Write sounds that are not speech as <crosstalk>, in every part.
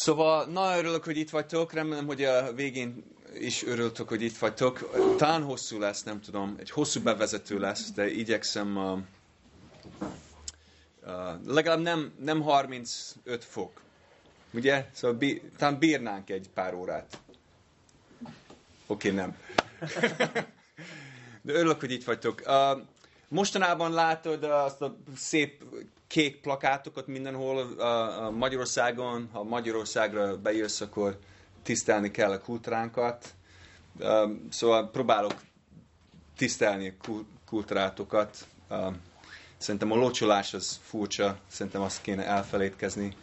Szóval nagyon örülök, hogy itt vagytok. Remélem, hogy a végén is örültök, hogy itt vagytok. Talán hosszú lesz, nem tudom. Egy hosszú bevezető lesz, de igyekszem... Uh, uh, legalább nem, nem 35 fok. Ugye? Szóval bí, talán bírnánk egy pár órát. Oké, okay, nem. <laughs> de örülök, hogy itt vagytok. Uh, mostanában látod azt a szép kék plakátokat mindenhol a, a Magyarországon. Ha Magyarországra bejössz, akkor tisztelni kell a kultúránkat. Szóval próbálok tisztelni a kultúrátokat. Szerintem a locsolás az furcsa, szerintem azt kéne elfelejtkezni.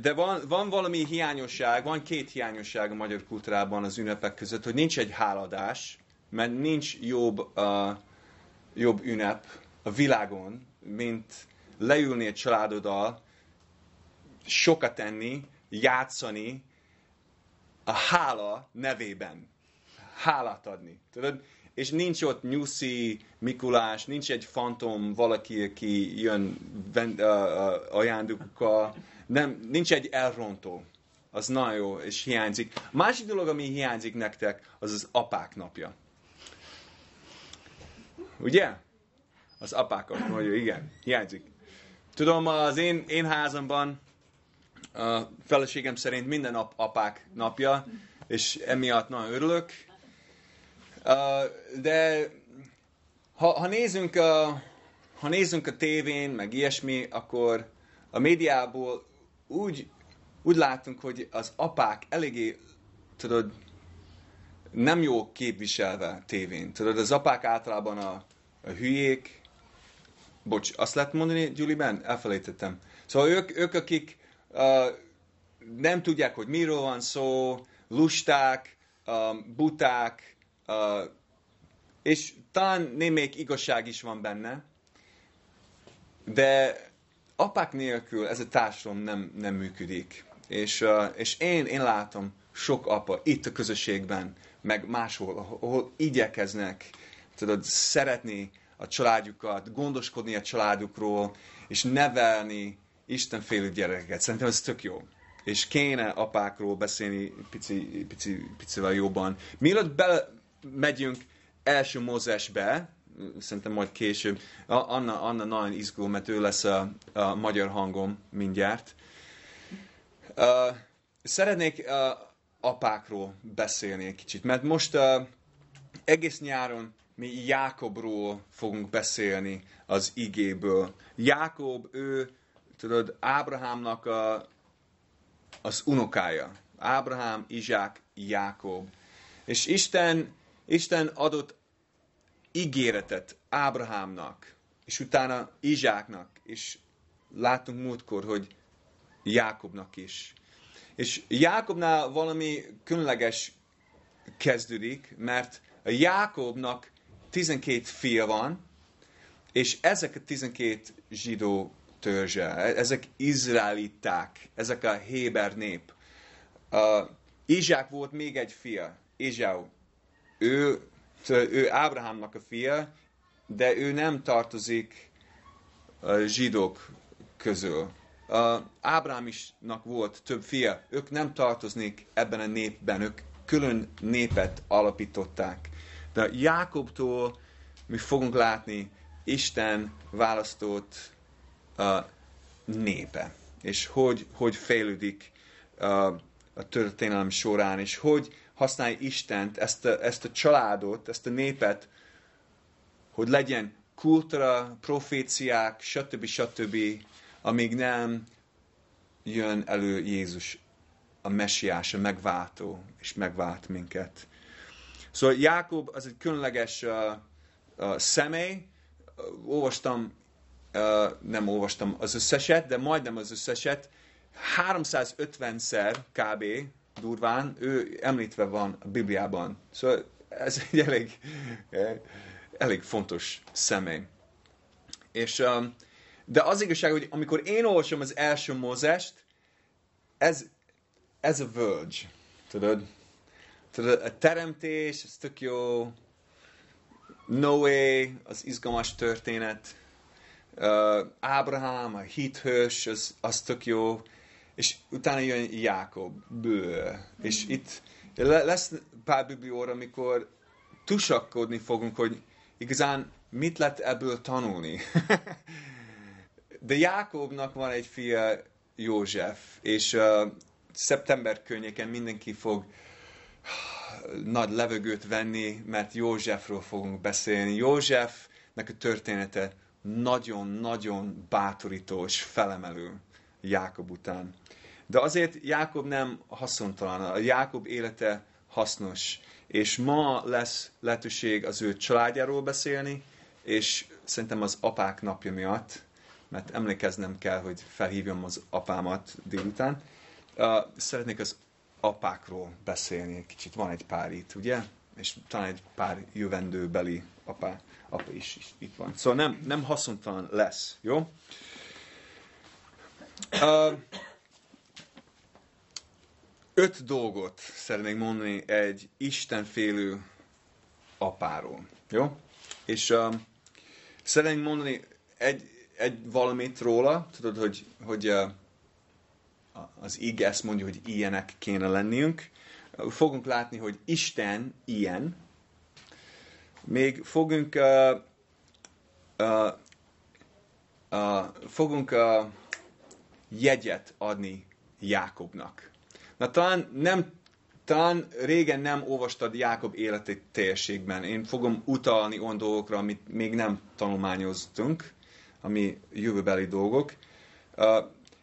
De van, van valami hiányosság, van két hiányosság a magyar kultúrában az ünnepek között, hogy nincs egy háladás, mert nincs jobb, uh, jobb ünnep a világon, mint leülni egy családoddal, sokat tenni, játszani a hála nevében. Hálát adni. Tudod? És nincs ott nyuszi, Mikulás, nincs egy fantom valaki, aki jön vend, uh, uh, ajándékokkal, nem, nincs egy elrontó. Az nagyon jó, és hiányzik. Másik dolog, ami hiányzik nektek, az az apák napja. Ugye? Az apákat mondja, igen, hiányzik. Tudom, az én, én házamban a feleségem szerint minden nap apák napja, és emiatt nagyon örülök. De ha, ha, nézünk a, ha nézünk a tévén, meg ilyesmi, akkor a médiából úgy, úgy látunk, hogy az apák eléggé, tudod, nem jó képviselve tévén. Tudod, az apák általában a, a hülyék, Bocs, azt lehet mondani, Julie-ben? Elfelejtettem. Szóval ők, ők akik uh, nem tudják, hogy miről van szó, lusták, um, buták, uh, és talán némelyik igazság is van benne, de apák nélkül ez a társadalom nem, nem működik. És, uh, és én, én látom sok apa itt a közösségben, meg máshol, ahol igyekeznek, tudod, szeretni a családjukat, gondoskodni a családukról, és nevelni Isten félő gyerekeket. Szerintem ez tök jó. És kéne apákról beszélni pici, pici, picivel jobban. Mielőtt megyünk első Mózesbe, szerintem majd később, Anna, Anna nagyon izgul, mert ő lesz a, a magyar hangom mindjárt. Uh, szeretnék uh, apákról beszélni egy kicsit, mert most uh, egész nyáron mi Jákobról fogunk beszélni az igéből. Jákob, ő, tudod, Ábrahámnak a, az unokája. Ábrahám, Izsák, Jákob. És Isten, Isten adott ígéretet Ábrahámnak, és utána Izsáknak, és látunk múltkor, hogy Jákobnak is. És Jákobnál valami különleges kezdődik, mert a Jákobnak 12 fia van, és ezek a 12 zsidó törzse, ezek izraeliták, ezek a Héber nép. Uh, Izsák volt még egy fia, Izsáu. Ő, ő Ábrahámnak a fia, de ő nem tartozik a zsidók közül. Uh, Ábrahám isnak volt több fia, ők nem tartoznék ebben a népben, ők külön népet alapították. De Jákobtól mi fogunk látni Isten választott uh, népe, és hogy, hogy fejlődik uh, a történelem során, és hogy használja Istent, ezt a, ezt a családot, ezt a népet, hogy legyen kultúra, proféciák, stb. stb., amíg nem jön elő Jézus, a messiás, a megváltó, és megvált minket. Szóval Jákob az egy különleges uh, uh, személy. Olvastam, uh, nem olvastam az összeset, de majdnem az összeset. 350-szer kb. durván ő említve van a Bibliában. Szóval ez egy elég, elég fontos személy. És, um, de az igazság, hogy amikor én olvasom az első Mózest, ez, ez a völgy, tudod? Tudod, a teremtés, ez tök jó. Noé, az izgalmas történet. Uh, Ábrahám, a hithős, az, az tök jó. és utána jön Jákob. Bő. És itt lesz pár biblióra, amikor tusakkodni fogunk, hogy igazán mit lehet ebből tanulni. <laughs> De Jákobnak van egy fia, József, és uh, szeptember környéken mindenki fog nagy levegőt venni, mert Józsefről fogunk beszélni. Józsefnek a története nagyon-nagyon bátorító és felemelő Jákob után. De azért Jákob nem haszontalan, a Jákob élete hasznos, és ma lesz lehetőség az ő családjáról beszélni, és szerintem az apák napja miatt, mert emlékeznem kell, hogy felhívjam az apámat délután. Uh, szeretnék az apákról beszélni egy kicsit. Van egy pár itt, ugye? És talán egy pár jövendőbeli apá, apa is, is itt van. Szóval nem, nem haszontalan lesz, jó? Uh, öt dolgot szeretnék mondani egy istenfélő apáról, jó? És uh, szeretnék mondani egy, egy valamit róla, tudod, hogy, hogy uh, az ige ezt mondja, hogy ilyenek kéne lenniünk. Fogunk látni, hogy Isten ilyen. Még fogunk uh, uh, uh, fogunk uh, jegyet adni Jákobnak. Na talán nem talán régen nem olvastad Jákob életét teljességben. Én fogom utalni olyan dolgokra, amit még nem tanulmányoztunk, ami jövőbeli dolgok.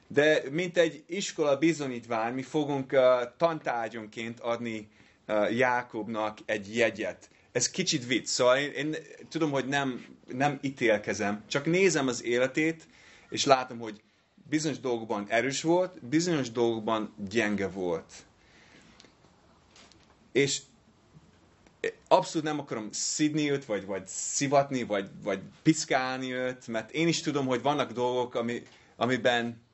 De mint egy iskola bizonyítvány, mi fogunk uh, tantárgyonként adni uh, Jákobnak egy jegyet. Ez kicsit vicc, szóval én, én tudom, hogy nem, nem ítélkezem, csak nézem az életét, és látom, hogy bizonyos dolgokban erős volt, bizonyos dolgokban gyenge volt. És abszolút nem akarom szidni őt, vagy, vagy szivatni, vagy, vagy piszkálni őt, mert én is tudom, hogy vannak dolgok, ami, amiben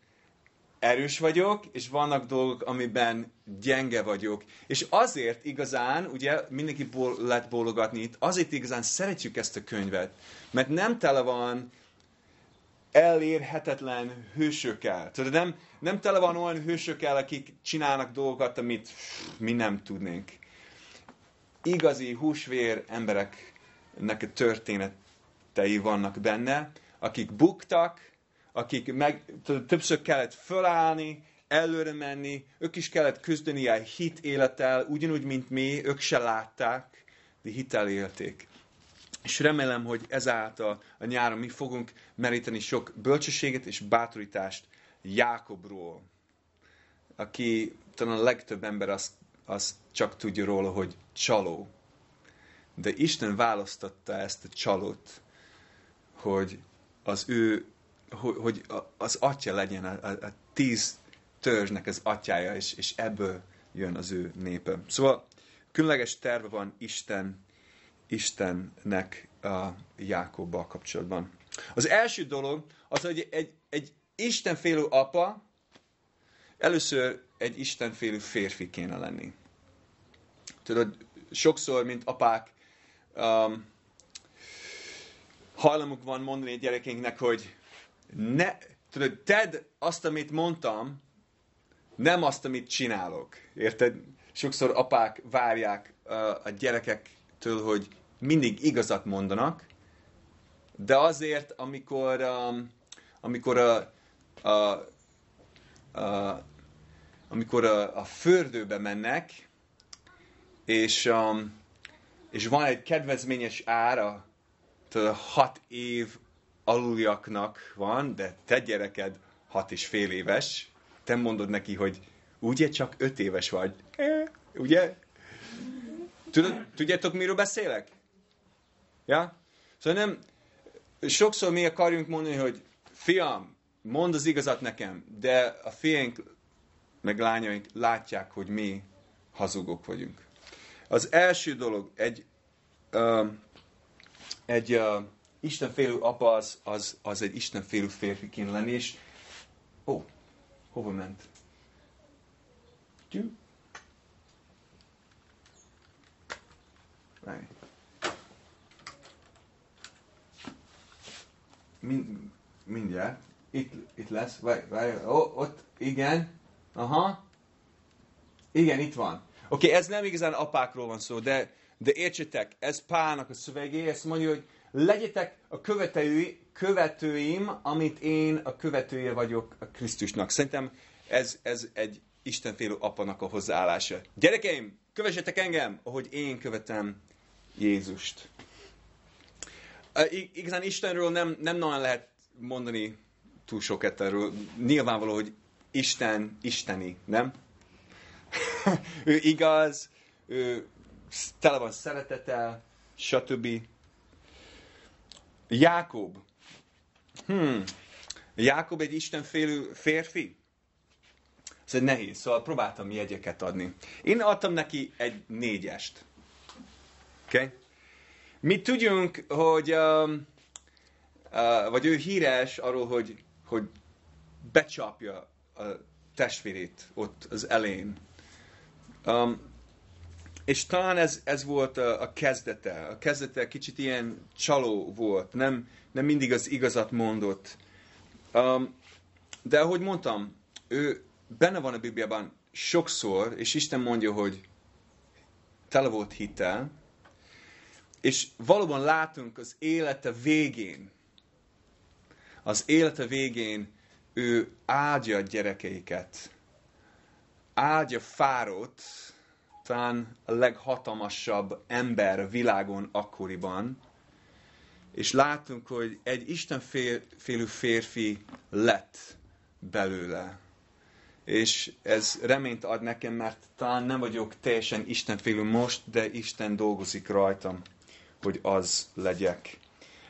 erős vagyok, és vannak dolgok, amiben gyenge vagyok. És azért igazán, ugye mindenki ból, lehet bólogatni itt, azért igazán szeretjük ezt a könyvet, mert nem tele van elérhetetlen hősökkel. Tudod, nem, nem tele van olyan hősökkel, akik csinálnak dolgokat, amit mi nem tudnénk. Igazi húsvér embereknek a történetei vannak benne, akik buktak, akik meg, többször kellett fölállni, előre menni, ők is kellett küzdeni a hit élettel, ugyanúgy, mint mi, ők se látták, de hitel élték. És remélem, hogy ezáltal a nyáron mi fogunk meríteni sok bölcsességet és bátorítást Jákobról, aki talán a legtöbb ember azt, azt csak tudja róla, hogy csaló. De Isten választotta ezt a csalót, hogy az ő hogy, hogy az atya legyen, a, a, a tíz törzsnek az atyája, és, és ebből jön az ő népe. Szóval különleges terve van Isten, Istennek a Jákobbal kapcsolatban. Az első dolog az, hogy egy, egy Istenfélő apa először egy Istenfélő férfi kéne lenni. Tudod, sokszor, mint apák, um, hajlamuk van mondani a gyerekeinknek, hogy ne, tudod, tedd azt, amit mondtam, nem azt, amit csinálok. Érted? Sokszor apák várják a gyerekektől, hogy mindig igazat mondanak, de azért, amikor, um, amikor a, a, a, amikor a, a fördőbe mennek, és, um, és van egy kedvezményes ára, hat év aluljaknak van, de te gyereked hat és fél éves, te mondod neki, hogy ugye csak öt éves vagy. E, ugye? Tudod, tudjátok, miről beszélek? Ja? Szóval nem, sokszor mi akarjunk mondani, hogy fiam, mondd az igazat nekem, de a fiaink meg lányaink látják, hogy mi hazugok vagyunk. Az első dolog, egy, uh, egy uh, Istenfélő apa az, az, az egy Istenfélő férfi kéne lenni, és ó, hova ment? Tyú. Mind, mindjárt. Itt, itt lesz. Várj, várj. Ó, ott, igen. Aha. Igen, itt van. Oké, okay, ez nem igazán apákról van szó, de, de értsétek, ez Pálnak a szövegé, ezt mondja, hogy legyetek a követői, követőim, amit én a követője vagyok a Krisztusnak. Szerintem ez, ez egy istenfélő apanak a hozzáállása. Gyerekeim, kövessetek engem, ahogy én követem Jézust. Igazán Istenről nem, nem nagyon lehet mondani túl sokat erről. Nyilvánvaló, hogy Isten isteni, nem? <laughs> ő igaz, ő tele van szeretettel, stb. Jákob. Hmm. Jákob egy istenfélő férfi? Ez egy nehéz, szóval próbáltam jegyeket adni. Én adtam neki egy négyest. Oké? Okay? Mi tudjunk, hogy, um, uh, vagy ő híres arról, hogy, hogy becsapja a testvérét ott az elén. Um, és talán ez, ez volt a, a kezdete. A kezdete kicsit ilyen csaló volt. Nem, nem mindig az igazat mondott. Um, de ahogy mondtam, ő benne van a Bibliában sokszor, és Isten mondja, hogy tele volt hittel, és valóban látunk az élete végén, az élete végén ő áldja a gyerekeiket, áldja Fárót, talán a leghatalmasabb ember a világon akkoriban, és látunk, hogy egy istenfélő férfi lett belőle. És ez reményt ad nekem, mert talán nem vagyok teljesen istenfélő most, de Isten dolgozik rajtam, hogy az legyek.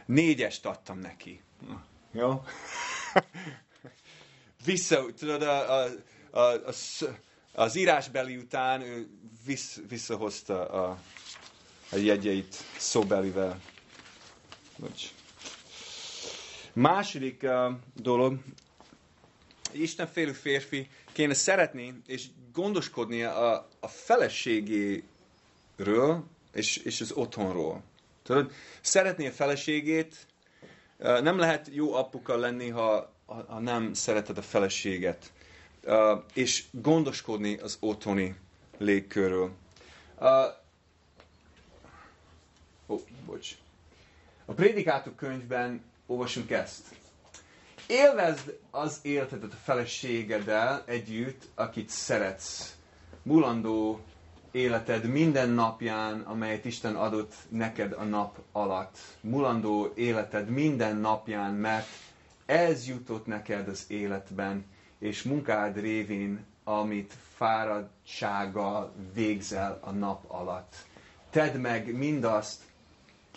Négyest adtam neki. Jó? <laughs> Vissza, tudod, a, a, a, a, az írásbeli után ő vissz, visszahozta a, a jegyeit szóbelivel. Bocs. Második uh, dolog, Istenfélő férfi kéne szeretni és gondoskodni a, a feleségéről és, és az otthonról. Tudod, szeretné a feleségét, nem lehet jó apuka lenni, ha, ha nem szereted a feleséget. És gondoskodni az otthoni légkörről. Ó, oh, bocs. A Prédikátok könyvben olvasunk ezt. Élvezd az életedet a feleségeddel együtt, akit szeretsz. Mulandó életed minden napján, amelyet Isten adott neked a nap alatt. Mulandó életed minden napján, mert ez jutott neked az életben, és munkád révén, amit fáradtsággal végzel a nap alatt. Tedd meg mindazt,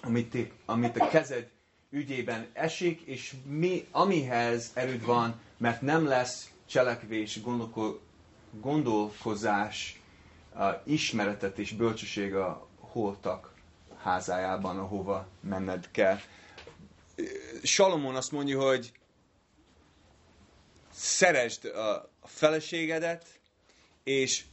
amit, amit a kezed ügyében esik, és mi, amihez erőd van, mert nem lesz cselekvés, gondolkozás, ismeretet és bölcsesség a holtak házájában, ahova menned kell. Salomon azt mondja, hogy szeresd a feleségedet, és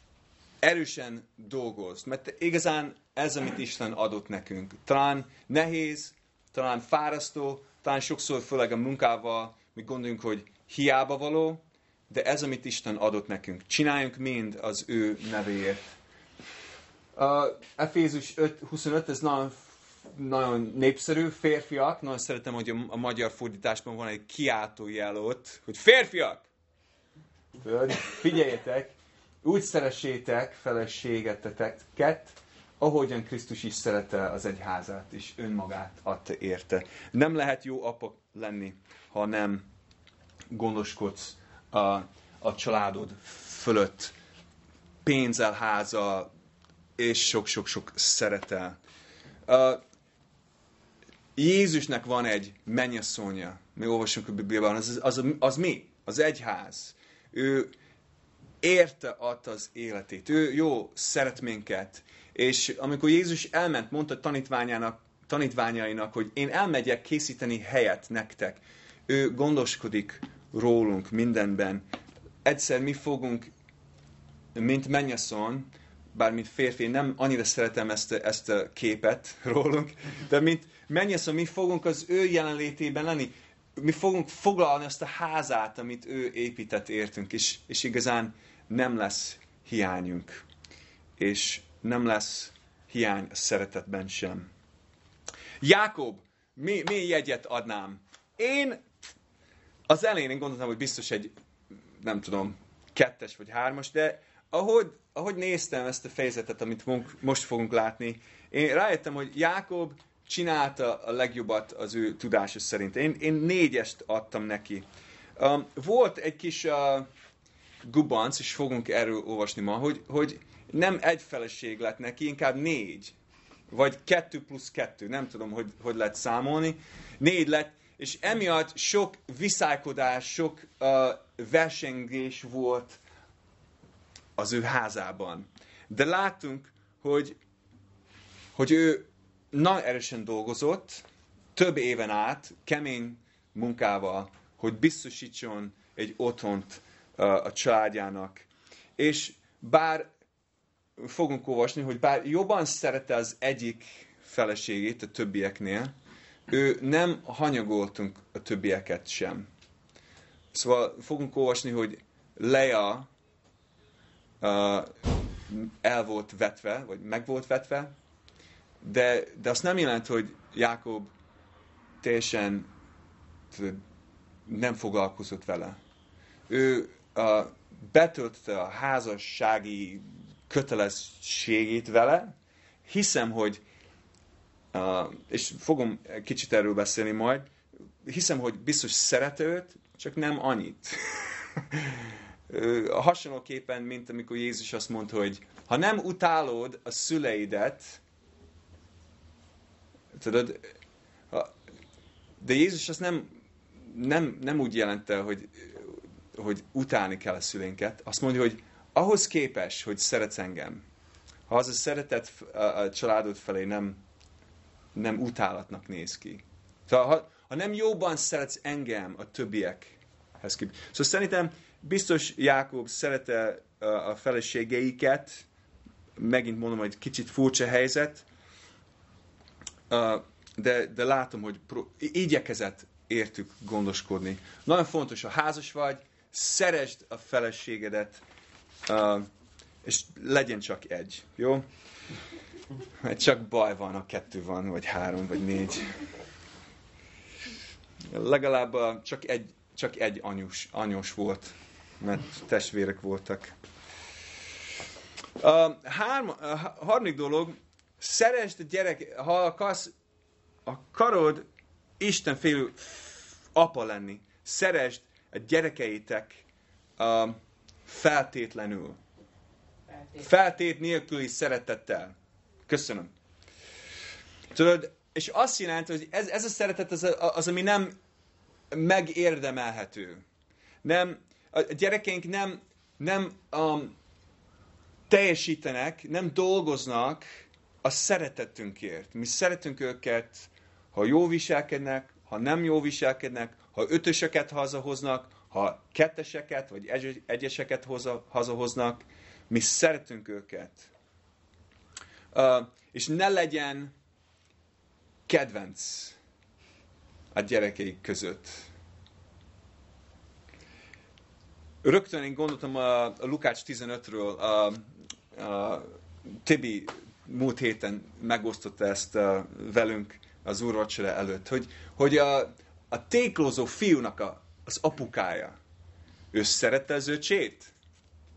erősen dolgozz. Mert igazán ez, amit Isten adott nekünk. Talán nehéz, talán fárasztó, talán sokszor főleg a munkával mi gondoljunk, hogy hiába való, de ez, amit Isten adott nekünk. Csináljunk mind az ő nevéért. Uh, Efézus 5.25, ez nagyon, nagyon népszerű, férfiak. Nagyon szeretem, hogy a, magyar fordításban van egy kiáltójel ott, hogy férfiak! Figyeljetek, úgy szeressétek feleségeteket, ahogyan Krisztus is szerette az egyházát, és önmagát adta érte. Nem lehet jó apa lenni, ha nem gondoskodsz a, a családod fölött pénzzel, háza, és sok-sok-sok szeretel. Uh, Jézusnak van egy mennyasszonya, mi olvasunk a Bibliában, az, az, az mi? Az egyház. Ő érte adta az életét. Ő jó szeret minket. És amikor Jézus elment, mondta tanítványának, tanítványainak, hogy én elmegyek készíteni helyet nektek. Ő gondoskodik rólunk mindenben. Egyszer mi fogunk, mint mennyasszony, bár mint férfi, nem annyira szeretem ezt ezt a képet rólunk, de mint mennyasszony, mi fogunk az ő jelenlétében lenni. Mi fogunk foglalni azt a házát, amit ő épített értünk, és, és igazán nem lesz hiányunk, és nem lesz hiány a szeretetben sem. Jákob, mi, mi jegyet adnám? Én az elején én gondoltam, hogy biztos egy, nem tudom, kettes vagy hármas, de ahogy, ahogy néztem ezt a fejezetet, amit most fogunk látni, én rájöttem, hogy Jákob csinálta a legjobbat az ő tudása szerint. Én, én négyest adtam neki. Um, volt egy kis uh, gubanc, és fogunk erről olvasni ma, hogy, hogy nem egy feleség lett neki, inkább négy. Vagy kettő plusz kettő, nem tudom, hogy, hogy lehet számolni. Négy lett, és emiatt sok viszálykodás, sok uh, versengés volt az ő házában. De látunk, hogy, hogy ő nagyon erősen dolgozott, több éven át, kemény munkával, hogy biztosítson egy otthont a családjának. És bár fogunk olvasni, hogy bár jobban szerette az egyik feleségét a többieknél, ő nem hanyagoltunk a többieket sem. Szóval fogunk olvasni, hogy Lea uh, el volt vetve, vagy meg volt vetve, de, de azt nem jelent, hogy Jákob teljesen nem foglalkozott vele. Ő uh, betöltötte a házassági kötelességét vele, hiszem, hogy uh, és fogom kicsit erről beszélni majd, hiszem, hogy biztos szeret őt, csak nem annyit. <laughs> Hasonlóképpen, mint amikor Jézus azt mondta, hogy ha nem utálod a szüleidet, tudod, de Jézus azt nem, nem, nem úgy jelente, hogy, hogy utálni kell a szülénket. Azt mondja, hogy ahhoz képes, hogy szeretsz engem, ha az a szeretet a családod felé nem, nem utálatnak néz ki. Szóval, ha, ha nem jobban szeretsz engem a többiekhez képest. Szóval szerintem biztos Jákob szerette a feleségeiket, megint mondom, hogy kicsit furcsa helyzet, de, de látom, hogy igyekezett értük gondoskodni. Nagyon fontos, ha házas vagy, szeresd a feleségedet, és legyen csak egy, jó? Mert csak baj van, ha kettő van, vagy három, vagy négy. Legalább csak egy, csak egy anyus, anyos volt, mert testvérek voltak. A, hárma, a harmadik dolog, szeresd a gyerek, ha akarsz, a karod Isten félő apa lenni, szeresd a gyerekeitek uh, feltétlenül. Feltét. Feltét nélküli szeretettel. Köszönöm. Tudod, és azt jelenti, hogy ez, ez a szeretet az, az, ami nem megérdemelhető. Nem, a gyerekeink nem, nem um, teljesítenek, nem dolgoznak a szeretetünkért. Mi szeretünk őket, ha jó viselkednek, ha nem jó viselkednek, ha ötöseket hazahoznak, ha ketteseket vagy egyeseket hoza, hazahoznak, mi szeretünk őket. Uh, és ne legyen kedvenc a gyerekeik között. Rögtön én gondoltam a, a Lukács 15-ről, a, a Tibi múlt héten megosztotta ezt uh, velünk az úrvacsora előtt, hogy, hogy a, a téklózó fiúnak a, az apukája, ő szerette az öcsét?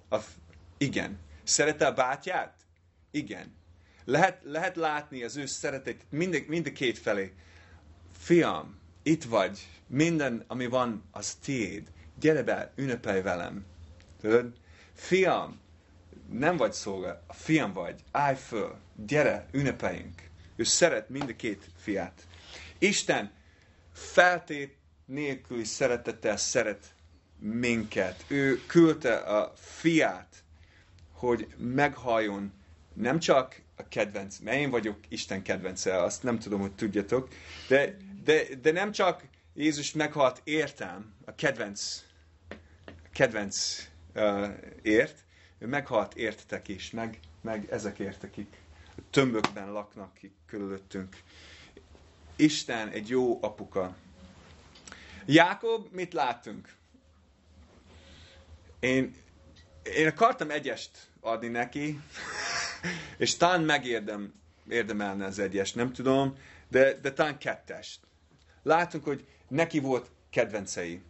A, igen. Szerette a bátyát? Igen. Lehet, lehet látni az ő szeretet mind, mind a két felé. Fiam, itt vagy, minden, ami van, az tiéd. Gyere be, ünnepelj velem. Tudod? Fiam, nem vagy szolga, a fiam vagy, állj föl, gyere, ünnepeljünk. Ő szeret mind a két fiát. Isten feltét nélküli szeretettel szeret minket. Ő küldte a fiát, hogy meghalljon nem csak a kedvenc, mert én vagyok Isten kedvence, azt nem tudom, hogy tudjatok, de, de, de nem csak Jézus meghalt értem, a kedvenc, a kedvenc uh, ért, ő meghalt értetek is, meg, meg ezek akik tömbökben laknak ki körülöttünk. Isten egy jó apuka. Jákob, mit látunk? Én, én akartam egyest adni neki, <laughs> és talán megérdem, érdemelne az egyest, nem tudom, de, de talán kettest. Látunk, hogy neki volt kedvencei.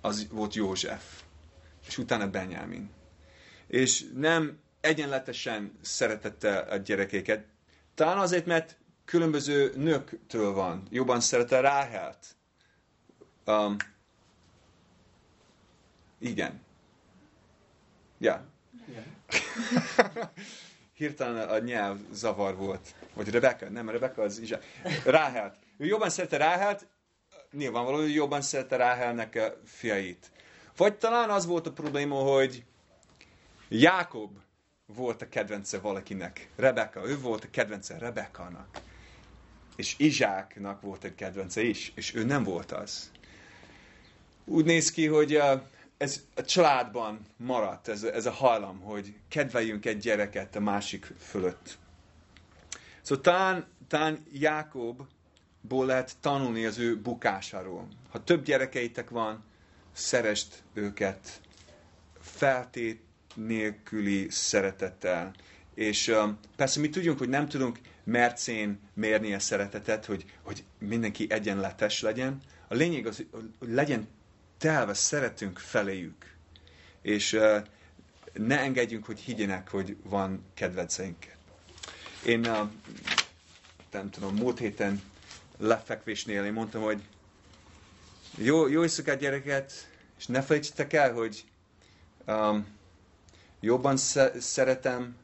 Az volt József, és utána Benyámin. És nem egyenletesen szeretette a gyerekéket. Talán azért, mert különböző nőktől van. Jobban szerette Ráhelt. Um, igen. Ja. Yeah. Hirtelen a nyelv zavar volt. Vagy Rebecca, nem, Rebecca az is. Ráhelt. Ő jobban szerette Ráhelt, nyilvánvaló, hogy jobban szerette Ráhelnek a fiait. Vagy talán az volt a probléma, hogy Jákob volt a kedvence valakinek. Rebeka, ő volt a kedvence Rebekának. És Izsáknak volt egy kedvence is, és ő nem volt az. Úgy néz ki, hogy ez a családban maradt, ez, ez a hajlam, hogy kedveljünk egy gyereket a másik fölött. Szóval talán, talán Jákobból lehet tanulni az ő bukásáról. Ha több gyerekeitek van, szerest őket feltét nélküli szeretettel. És persze mi tudjunk, hogy nem tudunk mercén mérni a szeretetet, hogy, hogy mindenki egyenletes legyen. A lényeg az, hogy legyen telve szeretünk feléjük. És ne engedjünk, hogy higgyenek, hogy van kedvenceink. Én uh, nem tudom, múlt héten lefekvésnél én mondtam, hogy jó, jó éjszakát gyereket, és ne felejtsetek el, hogy um, jobban szeretem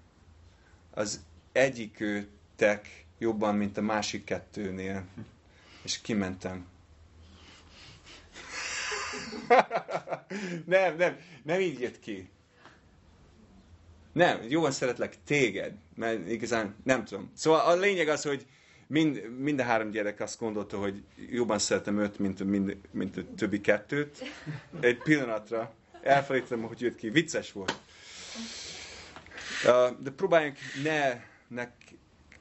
az egyikőtek jobban, mint a másik kettőnél. És kimentem. <laughs> nem, nem, nem így jött ki. Nem, jobban szeretlek téged, mert igazán nem tudom. Szóval a lényeg az, hogy mind, mind a három gyerek azt gondolta, hogy jobban szeretem őt, mint, mint, mint a többi kettőt. Egy pillanatra elfelejtettem, hogy jött ki. Vicces volt. De próbáljunk ne, ne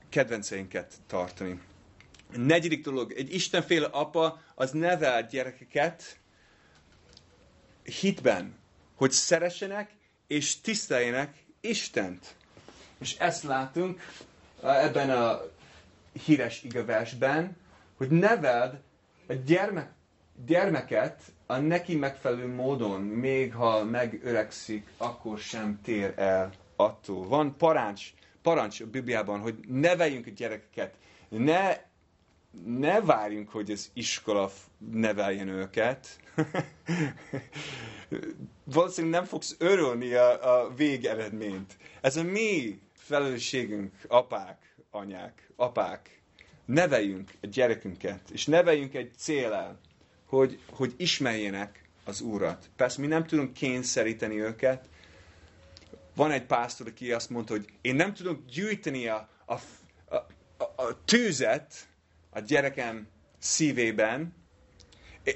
kedvenceinket tartani. A negyedik dolog, egy istenféle apa az nevel gyerekeket hitben, hogy szeressenek és tiszteljenek Istent. És ezt látunk ebben a híres igeversben, hogy neveld a gyermek, gyermeket a neki megfelelő módon, még ha megöregszik, akkor sem tér el attól. Van parancs, parancs a Bibliában, hogy neveljünk a gyerekeket, ne, ne várjunk, hogy az iskola neveljen őket. <laughs> Valószínűleg nem fogsz örülni a, a végeredményt. Ez a mi felelősségünk, apák, anyák, apák. Neveljünk a gyerekünket, és neveljünk egy célel, hogy, hogy ismerjenek az Úrat. Persze mi nem tudunk kényszeríteni őket, van egy pásztor, aki azt mondta, hogy én nem tudom gyűjteni a, a, a, a tűzet a gyerekem szívében,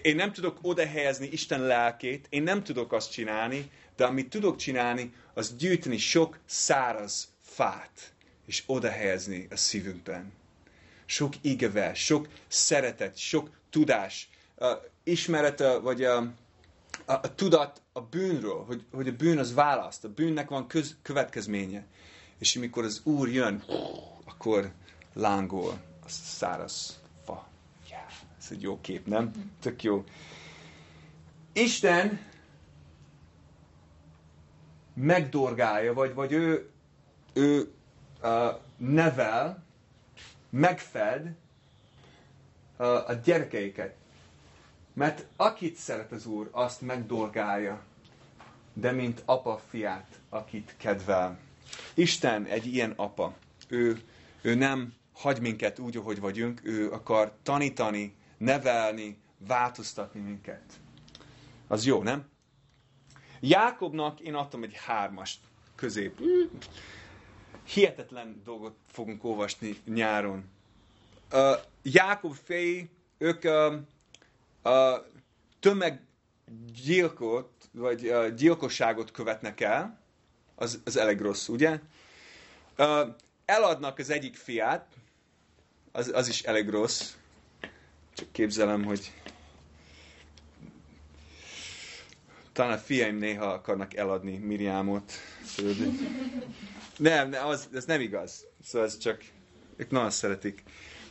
én nem tudok oda helyezni Isten lelkét, én nem tudok azt csinálni, de amit tudok csinálni, az gyűjteni sok száraz fát, és oda helyezni a szívünkben. Sok igevel, sok szeretet, sok tudás, uh, ismerete, vagy a, a, a tudat a bűnről, hogy, hogy a bűn az választ, a bűnnek van köz, következménye. És amikor az Úr jön, akkor lángol a száraz fa. Yeah, ez egy jó kép, nem? Tök jó. Isten megdorgálja, vagy, vagy ő, ő nevel, megfed a gyerekeiket. Mert akit szeret az Úr, azt megdolgálja, de mint apa fiát, akit kedvel. Isten egy ilyen apa. Ő, ő nem hagy minket úgy, ahogy vagyunk, ő akar tanítani, nevelni, változtatni minket. Az jó, nem? Jákobnak én adtam egy hármast közép. Hihetetlen dolgot fogunk olvasni nyáron. Uh, Jákob fej, ők uh, a tömeggyilkot, vagy a gyilkosságot követnek el, az, az elég rossz, ugye? Eladnak az egyik fiát, az, az is elég rossz. Csak képzelem, hogy talán a fiaim néha akarnak eladni Miriámot. Nem, nem az, ez nem igaz. Szóval ez csak, ők nagyon szeretik.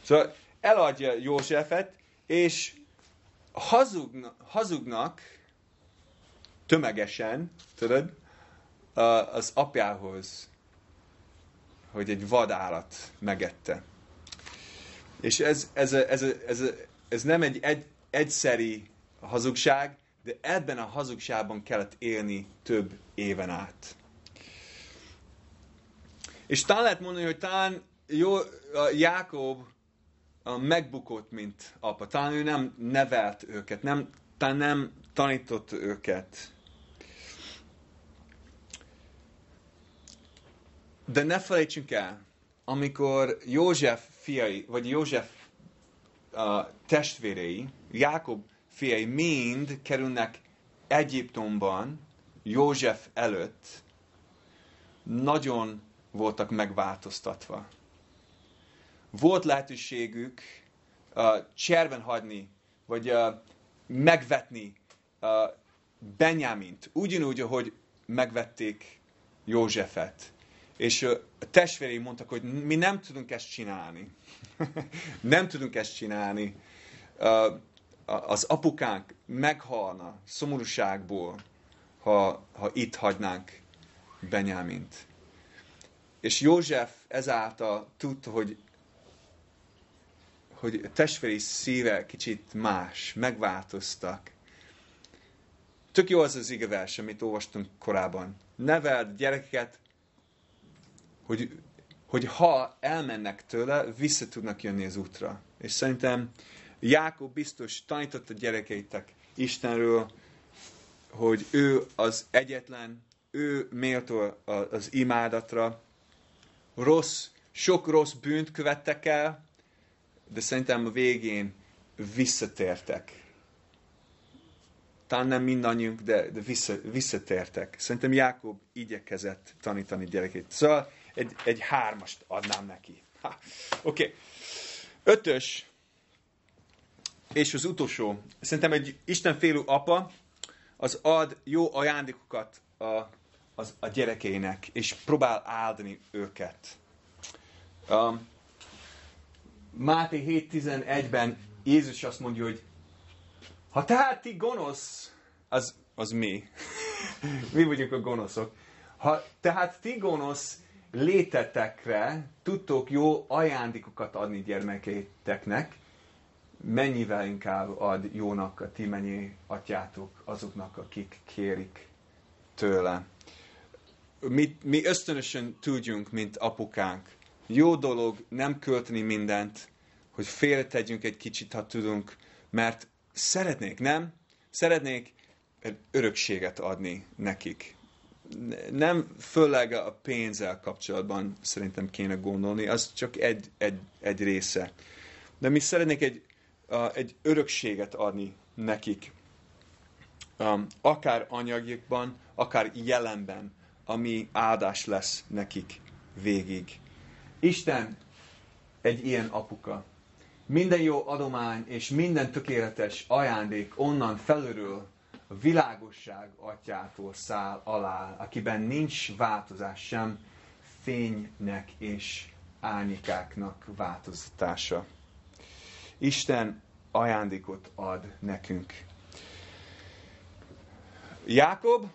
Szóval eladja Józsefet, és hazugna, hazugnak tömegesen, tudod, az apjához, hogy egy vadállat megette. És ez, ez, ez, ez, ez, ez nem egy, egy egyszeri hazugság, de ebben a hazugságban kellett élni több éven át. És talán lehet mondani, hogy talán jó, Jákob megbukott, mint apa. Talán ő nem nevelt őket, nem, talán nem tanított őket. De ne felejtsünk el, amikor József fiai, vagy József uh, testvérei, Jákob fiai mind kerülnek Egyiptomban, József előtt, nagyon voltak megváltoztatva. Volt lehetőségük uh, cserben hagyni, vagy uh, megvetni uh, Benyámint, ugyanúgy, ahogy megvették Józsefet. És uh, a testvérei mondtak, hogy mi nem tudunk ezt csinálni. <laughs> nem tudunk ezt csinálni. Uh, az apukánk meghalna szomorúságból, ha, ha itt hagynánk Benyámint. És József ezáltal tudta, hogy, hogy testvéri szíve kicsit más, megváltoztak. Tök jó az az ige vers, amit olvastunk korábban. Neveld gyerekeket, hogy, hogy ha elmennek tőle, vissza tudnak jönni az útra. És szerintem Jákob biztos tanított a gyerekeitek Istenről, hogy ő az egyetlen, ő méltó az imádatra. Rossz, sok rossz bűnt követtek el, de szerintem a végén visszatértek. Talán nem mindannyiunk, de, de vissza, visszatértek. Szerintem Jákob igyekezett tanítani gyerekét. Szóval egy, egy hármast adnám neki. Oké. Okay. Ötös, és az utolsó, szerintem egy istenfélő apa, az ad jó ajándékokat a, az, a gyerekeinek, és próbál áldani őket. Um, Máté 7.11-ben Jézus azt mondja, hogy ha tehát ti gonosz, az, az mi. <laughs> mi vagyunk a gonoszok. Ha tehát ti gonosz létetekre tudtok jó ajándékokat adni gyermekeiteknek, mennyivel inkább ad jónak a ti mennyi atyátok azoknak, akik kérik tőle. Mi, mi ösztönösen tudjunk, mint apukánk. Jó dolog nem költeni mindent, hogy félretegyünk egy kicsit, ha tudunk, mert szeretnék, nem? Szeretnék örökséget adni nekik. Nem főleg a pénzzel kapcsolatban szerintem kéne gondolni, az csak egy, egy, egy része. De mi szeretnék egy egy örökséget adni nekik. Um, akár anyagikban, akár jelenben, ami áldás lesz nekik végig. Isten egy ilyen apuka. Minden jó adomány és minden tökéletes ajándék onnan felülről a világosság atyától száll alá, akiben nincs változás sem, fénynek és árnyékáknak változtatása. Isten ajándékot ad nekünk. Jákob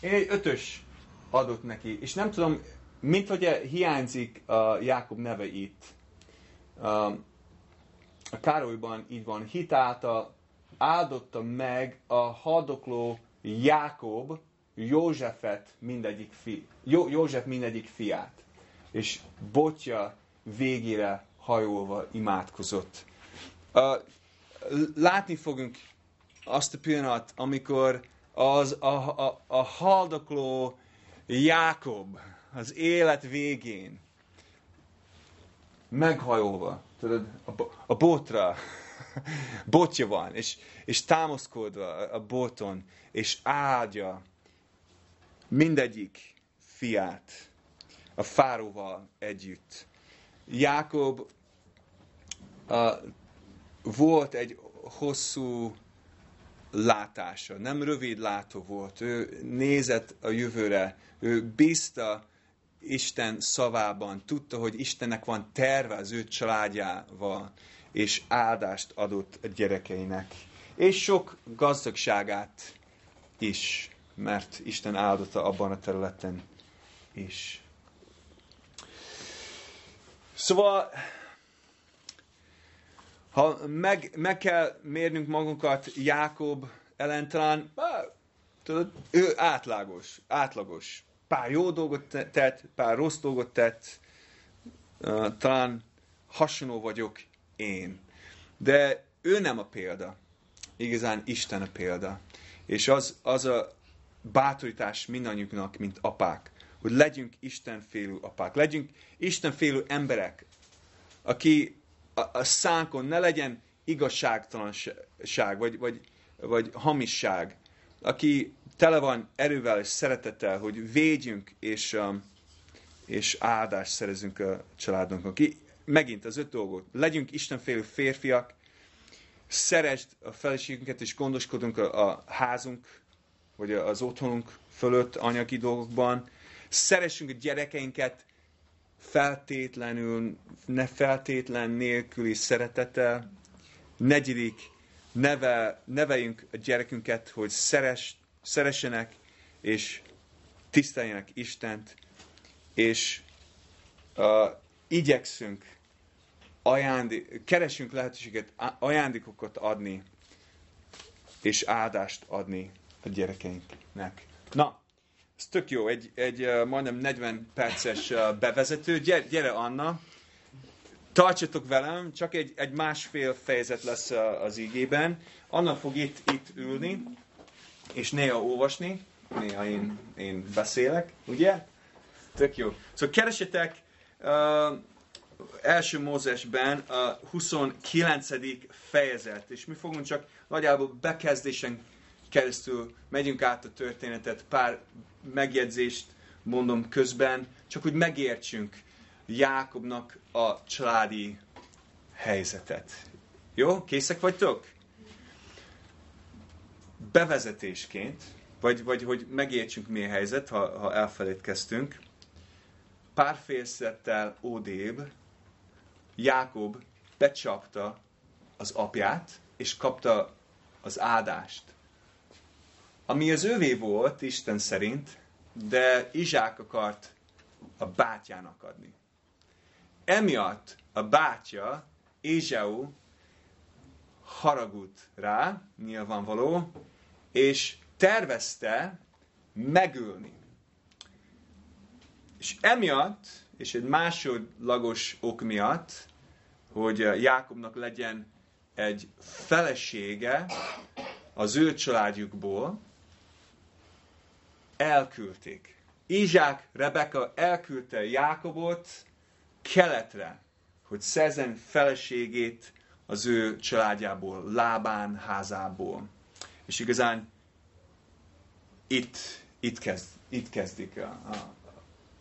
egy ötös adott neki, és nem tudom, mint hogy hiányzik a Jákob neve itt. A Károlyban így van, hitáltal áldotta meg a haldokló Jákob Józsefet mindegyik fi, Jó, József mindegyik fiát. És botja végére hajolva imádkozott. Uh, látni fogunk azt a pillanat, amikor az a, a, a haldokló Jákob az élet végén meghajolva, tudod, a, a botra, <laughs> botja van, és, és támaszkodva a boton, és áldja mindegyik fiát a fáróval együtt. Jákob a, volt egy hosszú látása, nem rövid látó volt. Ő nézett a jövőre, ő bízta Isten szavában, tudta, hogy Istennek van terve az ő családjával, és áldást adott a gyerekeinek. És sok gazdagságát is, mert Isten áldotta abban a területen is. Szóval, ha meg, meg kell mérnünk magunkat Jákob ellen, talán, tudod, ő átlagos, átlagos. Pár jó dolgot tett, pár rossz dolgot tett, talán hasonló vagyok én. De ő nem a példa. Igazán Isten a példa. És az, az a bátorítás mindannyiunknak, mint apák, hogy legyünk Istenfélő apák, legyünk Istenfélő emberek, aki a, a szánkon ne legyen igazságtalanság, vagy, vagy, vagy hamisság, aki tele van erővel és szeretettel, hogy védjünk és, um, és áldást szerezünk a családunknak. Megint az öt dolgot. Legyünk Istenfélő férfiak, szeresd a feleségünket, és gondoskodunk a, a házunk, vagy az otthonunk fölött anyagi dolgokban. Szeressünk a gyerekeinket feltétlenül, ne feltétlen nélküli szeretettel. Negyedik, neve, neveljünk a gyerekünket, hogy szeres, szeressenek, és tiszteljenek Istent, és uh, igyekszünk ajándék, keresünk lehetőséget ajándékokat adni, és áldást adni a gyerekeinknek. Na, ez tök jó, egy, egy majdnem 40 perces bevezető. Gyere, gyere Anna, tartsatok velem, csak egy, egy másfél fejezet lesz az ígében. Anna fog itt, itt ülni, és néha olvasni, néha én, én beszélek, ugye? Tök jó. Szóval keresetek uh, első Mózesben a 29. fejezet, és mi fogunk csak nagyjából bekezdésen keresztül megyünk át a történetet, pár megjegyzést mondom közben, csak hogy megértsünk Jákobnak a családi helyzetet. Jó? Készek vagytok? Bevezetésként, vagy, vagy hogy megértsünk mi a helyzet, ha, ha elfelejtkeztünk, pár félszettel odébb Jákob becsapta az apját, és kapta az áldást. Ami az ővé volt, Isten szerint, de Izsák akart a bátyának adni. Emiatt a bátya, Ézsau, haragult rá, nyilvánvaló, és tervezte megölni. És emiatt, és egy másodlagos ok miatt, hogy Jákobnak legyen egy felesége az ő családjukból, elküldték. Izsák, Rebeka elküldte Jákobot keletre, hogy szerzen feleségét az ő családjából, Lábán házából. És igazán itt, itt, kezd, itt kezdik a, a,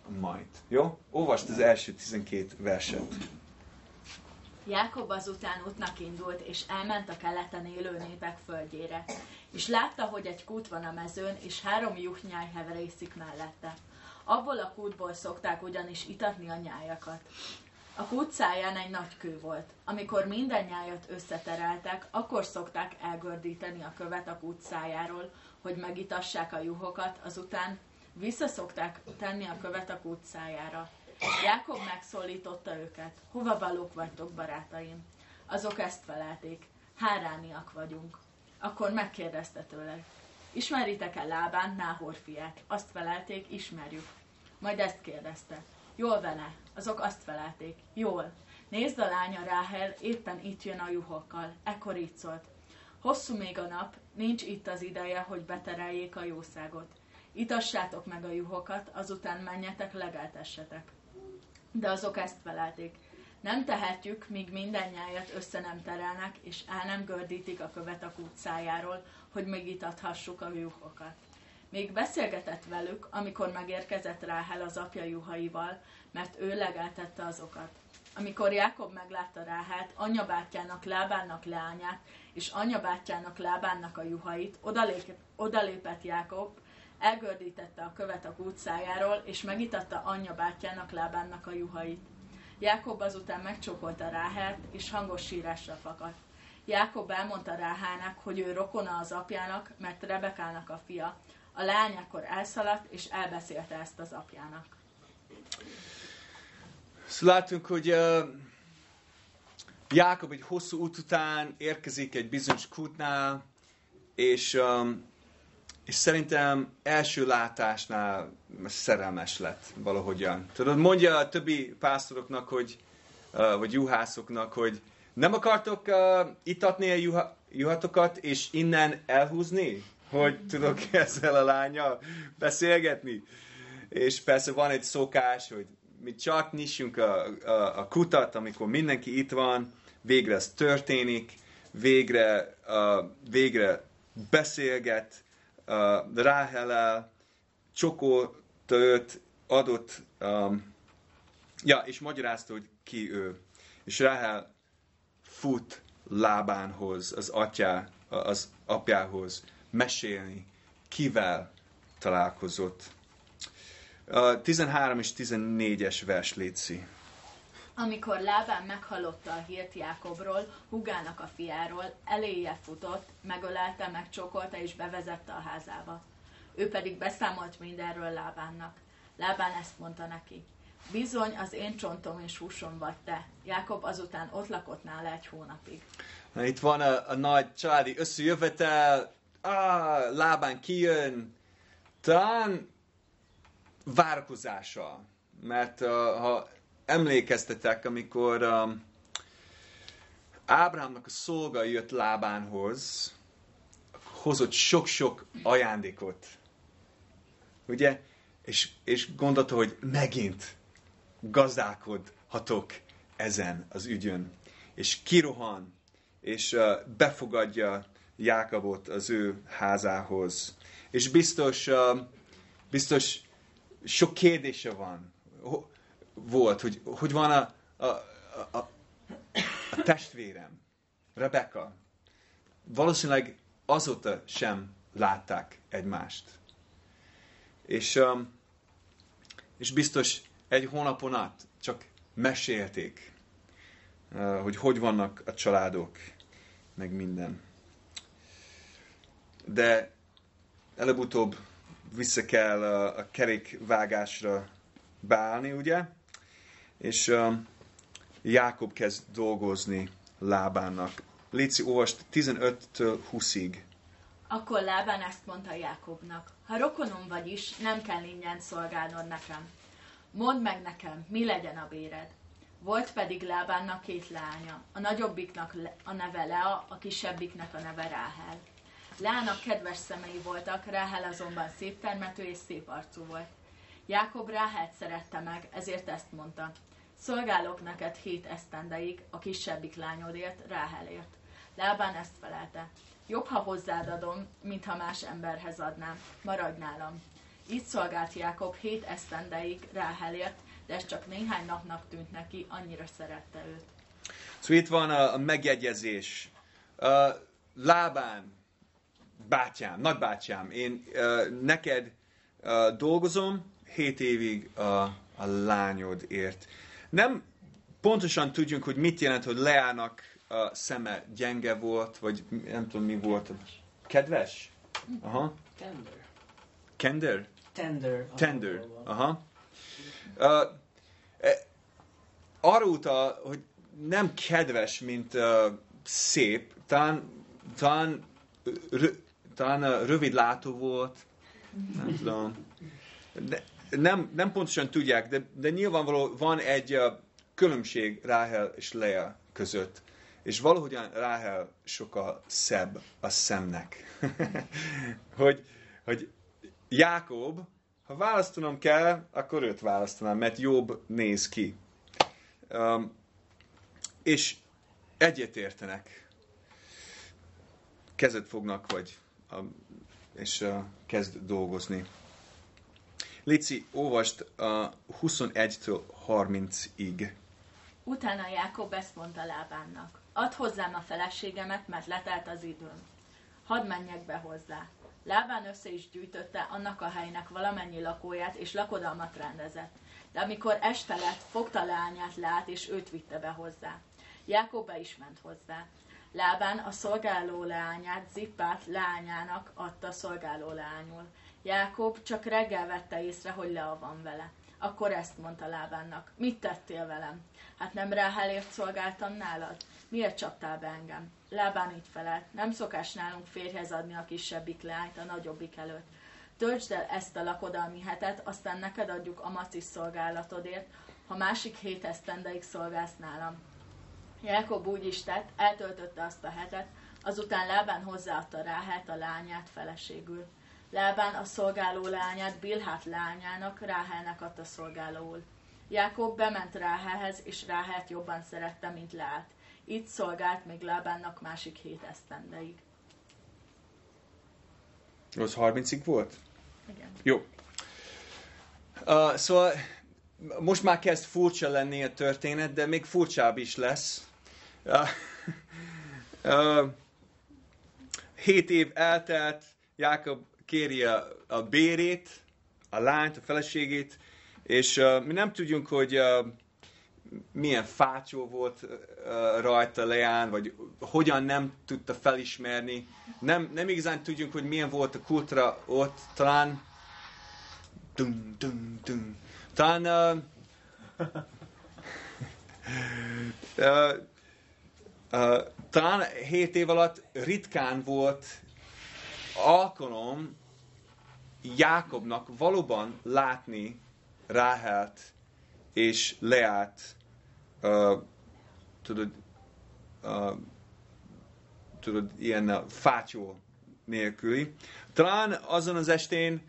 a majd. Jó? Olvast az első 12 verset. Jákob azután útnak indult, és elment a keleten élő népek földjére. És látta, hogy egy kút van a mezőn, és három juhnyáj heverészik mellette. Abból a kútból szokták ugyanis itatni a nyájakat. A kút száján egy nagy kő volt. Amikor minden nyájat összetereltek, akkor szokták elgördíteni a követ a kút szájáról, hogy megitassák a juhokat, azután visszaszokták tenni a követ a kút szájára. Jákob megszólította őket. Hova valók vagytok, barátaim? Azok ezt felelték. Hárániak vagyunk. Akkor megkérdezte tőle. Ismeritek-e Lábán, Náhor fiát? Azt felelték, ismerjük. Majd ezt kérdezte. Jól vele? Azok azt felelték. Jól. Nézd a lánya Ráhel, éppen itt jön a juhokkal. Ekkor így szólt. Hosszú még a nap, nincs itt az ideje, hogy betereljék a jószágot. Itassátok meg a juhokat, azután menjetek, legeltessetek de azok ezt felelték. Nem tehetjük, míg minden nyájat össze nem terelnek, és el nem gördítik a követ a szájáról, hogy megítathassuk a juhokat. Még beszélgetett velük, amikor megérkezett Ráhel az apja juhaival, mert ő legeltette azokat. Amikor Jákob meglátta Ráhát, anyja bátyjának Lábánnak leányát, és anyja bátyjának Lábánnak a juhait, odalépett Jákob, elgördítette a követ a utcájáról, és megitatta anyja bátyjának Lábánnak a juhait. Jákob azután megcsókolta Ráhát, és hangos sírásra fakadt. Jákob elmondta Ráhának, hogy ő rokona az apjának, mert Rebekának a fia. A lány akkor elszaladt, és elbeszélte ezt az apjának. Szóval látunk, hogy uh, Jákob egy hosszú út után érkezik egy bizonyos kútnál, és, um, és szerintem első látásnál szerelmes lett valahogyan. Tudod, mondja a többi pásztoroknak, hogy, vagy juhászoknak, hogy nem akartok uh, itatni a juha, juhatokat, és innen elhúzni? Hogy tudok <laughs> ezzel a lánya beszélgetni? És persze van egy szokás, hogy mi csak nyissunk a, a, a kutat, amikor mindenki itt van, végre ez történik, végre, uh, végre beszélget uh, Ráhelel, csokolta őt, adott, um, ja, és magyarázta, hogy ki ő. És Ráhel fut Lábánhoz, az atyá, az apjához mesélni, kivel találkozott. A 13 és 14-es vers létszi. Amikor Lábán meghallotta a hírt Jákobról, Hugának a fiáról, eléje futott, megölelte, megcsókolta és bevezette a házába. Ő pedig beszámolt mindenről Lábánnak. Lábán ezt mondta neki. Bizony, az én csontom és húsom vagy te. Jákob azután ott lakott nála egy hónapig. Na, itt van a, a nagy családi összejövetel, ah, lábán kijön, talán várakozása. Mert uh, ha emlékeztetek, amikor um, Ábrámnak a szolga jött Lábánhoz, hozott sok-sok ajándékot. Ugye? És, és gondolta, hogy megint gazdálkodhatok ezen az ügyön. És kirohan, és uh, befogadja Jákabot az ő házához. És biztos, uh, biztos sok kérdése van, volt, hogy hogy van a, a, a, a testvérem, Rebecca. Valószínűleg azóta sem látták egymást. És, um, és biztos egy hónapon át csak mesélték, uh, hogy hogy vannak a családok, meg minden. De előbb-utóbb vissza kell a, a kerékvágásra beállni, ugye? És uh, Jákob kezd dolgozni Lábánnak. Léci, olvast 15-től 20-ig. Akkor Lábán ezt mondta Jákobnak. Ha rokonom vagy is, nem kell ingyen szolgálnod nekem. Mondd meg nekem, mi legyen a béred. Volt pedig Lábánnak két lánya. A nagyobbiknak a neve Lea, a kisebbiknek a neve Ráhel. Leának kedves szemei voltak, Ráhel azonban szép termető és szép arcú volt. Jákob Ráhelt szerette meg, ezért ezt mondta. Szolgálok neked hét esztendeig, a kisebbik lányodért, Ráhelért. Lábán ezt felelte. Jobb, ha hozzád adom, mint ha más emberhez adnám. Maradj nálam. Így szolgált Jákob hét esztendeig Ráhelért, de ez csak néhány napnak tűnt neki, annyira szerette őt. Szóval itt van a, a megjegyezés. Uh, Lábán, bátyám, nagybátyám, én uh, neked uh, dolgozom hét évig a, a lányodért. Nem pontosan tudjunk, hogy mit jelent, hogy Leának a szeme gyenge volt, vagy nem tudom mi volt. Kedves? Aha. Tender. Kender? Tender. Tender. Aha. Uh, arra utal, hogy nem kedves, mint uh, szép, talán, talán, rö, talán uh, rövid látó volt, nem tudom. De, nem, nem pontosan tudják, de, de nyilvánvaló van egy különbség Ráhel és Lea között. És valahogyan Ráhel sokkal szebb a szemnek. <laughs> hogy, hogy Jákob, ha választanom kell, akkor őt választanám, mert jobb néz ki. Um, és egyetértenek. Kezet fognak, vagy um, és uh, kezd dolgozni. Lici, olvast a uh, 21-től 30-ig. Utána Jákob ezt mondta Lábánnak. Add hozzám a feleségemet, mert letelt az időm. Hadd menjek be hozzá. Lábán össze is gyűjtötte annak a helynek valamennyi lakóját, és lakodalmat rendezett. De amikor este lett, fogta leányát lát, és őt vitte be hozzá. Jákob be is ment hozzá. Lábán a szolgáló leányát, Zippát leányának adta szolgáló leányul. Jákob csak reggel vette észre, hogy Lea van vele. Akkor ezt mondta Lábánnak. Mit tettél velem? Hát nem Ráhálért szolgáltam nálad? Miért csaptál be engem? Lábán így felelt. Nem szokás nálunk férjhez adni a kisebbik leányt a nagyobbik előtt. Töltsd el ezt a lakodalmi hetet, aztán neked adjuk a macis szolgálatodért, ha másik hét esztendeig szolgálsz nálam. Jákob úgy is tett, eltöltötte azt a hetet, azután Lábán hozzáadta Ráhát a lányát feleségül. Lábán a szolgáló lányát Bilhát lányának, Ráhelnek adta szolgálóul. Jákob bement Ráhelhez, és Ráhelt jobban szerette, mint Lát. Itt szolgált még Lábánnak másik hét esztendeig. Az 30-ig volt? Igen. Jó. Uh, szóval most már kezd furcsa lenni a történet, de még furcsább is lesz. Uh, <laughs> uh, hét év eltelt, Jákob kéri a, a bérét, a lányt, a feleségét, és uh, mi nem tudjunk, hogy uh, milyen fácsó volt uh, rajta Leán, vagy hogyan nem tudta felismerni. Nem, nem igazán tudjunk, hogy milyen volt a kultra ott, talán dum, dum, dum. Talán uh, uh, uh, talán hét év alatt ritkán volt alkalom Jákobnak valóban látni Ráhelt és Leát, uh, tudod, uh, tudod, ilyen fátyó nélküli. Talán azon az estén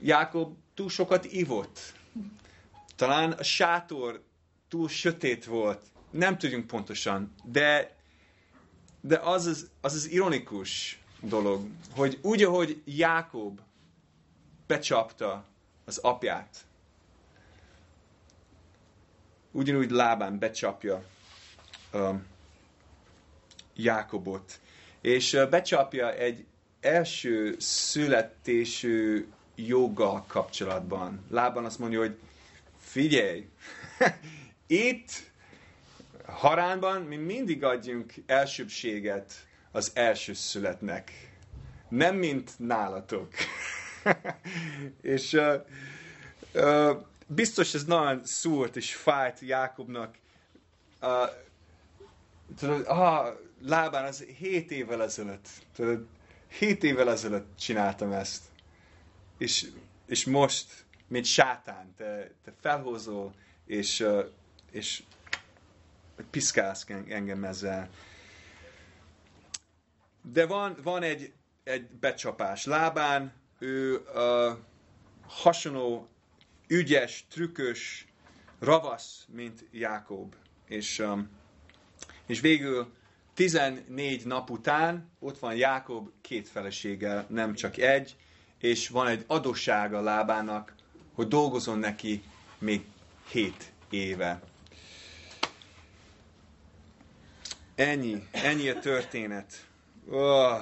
Jákob túl sokat ivott. Talán a sátor túl sötét volt. Nem tudjunk pontosan, de, de az, az, az az ironikus dolog, hogy úgy, ahogy Jákob becsapta az apját, ugyanúgy lábán becsapja uh, Jákobot, és becsapja egy első születésű joggal kapcsolatban. Lában azt mondja, hogy figyelj, <laughs> itt Haránban mi mindig adjunk elsőbséget az első születnek. Nem, mint nálatok. <laughs> és uh, uh, biztos ez nagyon szúrt és fájt Jákobnak. Uh, tudod, ah, lábán az hét évvel ezelőtt, tudod, hét évvel ezelőtt csináltam ezt. És, és most, mint sátán, te, te felhozol, és, uh, és piszkálsz engem ezzel. De van, van egy, egy becsapás. Lábán ő uh, hasonló, ügyes, trükkös, ravasz, mint Jákob. És, és végül 14 nap után ott van Jákob két feleséggel, nem csak egy, és van egy adóssága lábának, hogy dolgozon neki még 7 éve. Ennyi, ennyi a történet. Oh.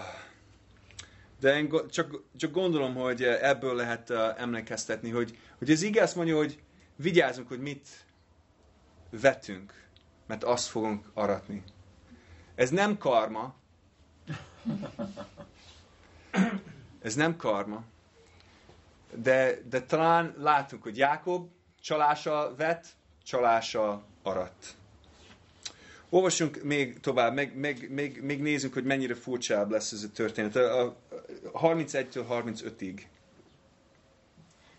De én csak, csak gondolom, hogy ebből lehet emlékeztetni, hogy, hogy az ige azt mondja, hogy vigyázzunk, hogy mit vetünk, mert azt fogunk aratni. Ez nem karma. Ez nem karma. De, de talán látunk, hogy Jákob csalása vet, csalása arat. Olvassunk még tovább, meg, meg, meg, meg nézzük, hogy mennyire furcsább lesz ez a történet. A 31-től 35-ig.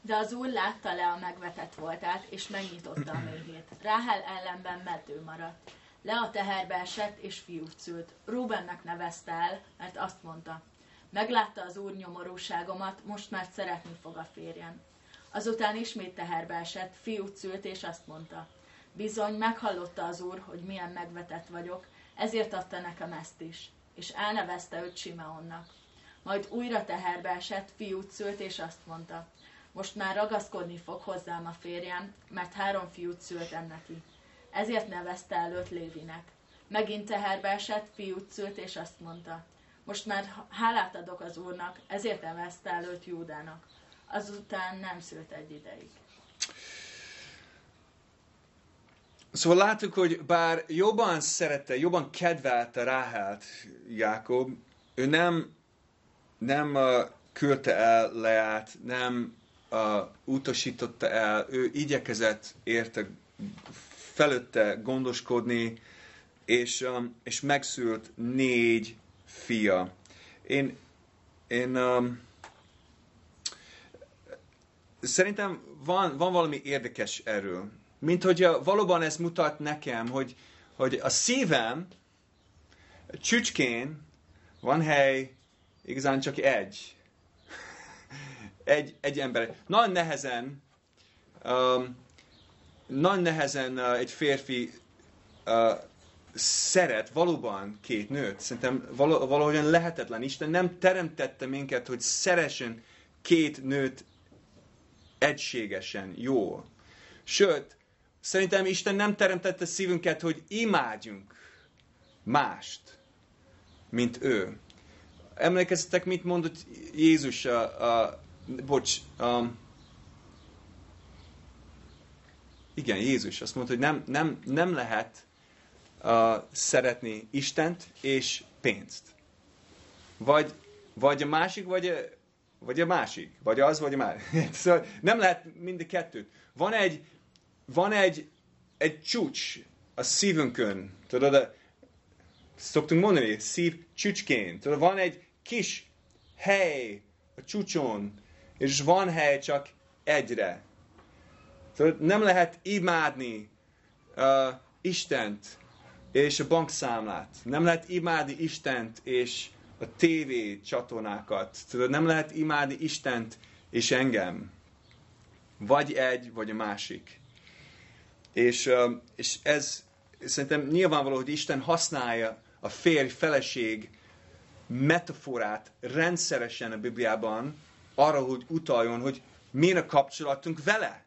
De az úr látta le a megvetett voltát, és megnyitotta a méhét. Ráhel ellenben meddő maradt. Le a teherbe esett, és fiút szült. Rubennek nevezte el, mert azt mondta, meglátta az úr nyomorúságomat, most már szeretni fog a férjen. Azután ismét teherbe esett, fiút szült, és azt mondta, Bizony, meghallotta az úr, hogy milyen megvetett vagyok, ezért adta nekem ezt is, és elnevezte őt Simeonnak. Majd újra teherbe esett, fiút szült, és azt mondta, most már ragaszkodni fog hozzám a férjem, mert három fiút szültem neki. ezért nevezte előtt Lévinek. Megint teherbe esett, fiút szült, és azt mondta, most már hálát adok az Úrnak, ezért nevezte előtt Júdának. Azután nem szült egy ideig. Szóval látjuk, hogy bár jobban szerette, jobban kedvelte Ráhelt Jákob, ő nem, nem uh, küldte el Leát, nem uh, utasította el, ő igyekezett érte felőtte gondoskodni, és, um, és megszült négy fia. Én, én um, szerintem van, van valami érdekes erről. Mint hogy valóban ez mutat nekem, hogy, hogy a szívem csücskén van hely igazán csak egy. <laughs> egy, egy ember. Nagyon nehezen um, nagyon nehezen uh, egy férfi uh, szeret valóban két nőt. Szerintem val- valahogyan lehetetlen. Isten nem teremtette minket, hogy szeressen két nőt egységesen, jól. Sőt, szerintem Isten nem teremtette szívünket, hogy imádjunk mást, mint ő. Emlékeztetek, mit mondott Jézus a, a bocs, a, igen, Jézus azt mondta, hogy nem, nem, nem lehet uh, szeretni Istent és pénzt. Vagy, vagy a másik, vagy a, vagy a másik. Vagy az, vagy a másik. <laughs> szóval nem lehet mind a kettőt. Van egy, van egy, egy csúcs a szívünkön. Tudod, szoktunk mondani, szív csücskén. Tudod, van egy kis hely a csúcson, és van hely csak egyre. Tudod, nem lehet imádni uh, Istent és a bankszámlát. Nem lehet imádni Istent és a TV csatornákat. Tudod, nem lehet imádni Istent és engem. Vagy egy, vagy a másik. És, és ez szerintem nyilvánvaló, hogy Isten használja a férj-feleség metaforát rendszeresen a Bibliában arra, hogy utaljon, hogy milyen a kapcsolatunk vele.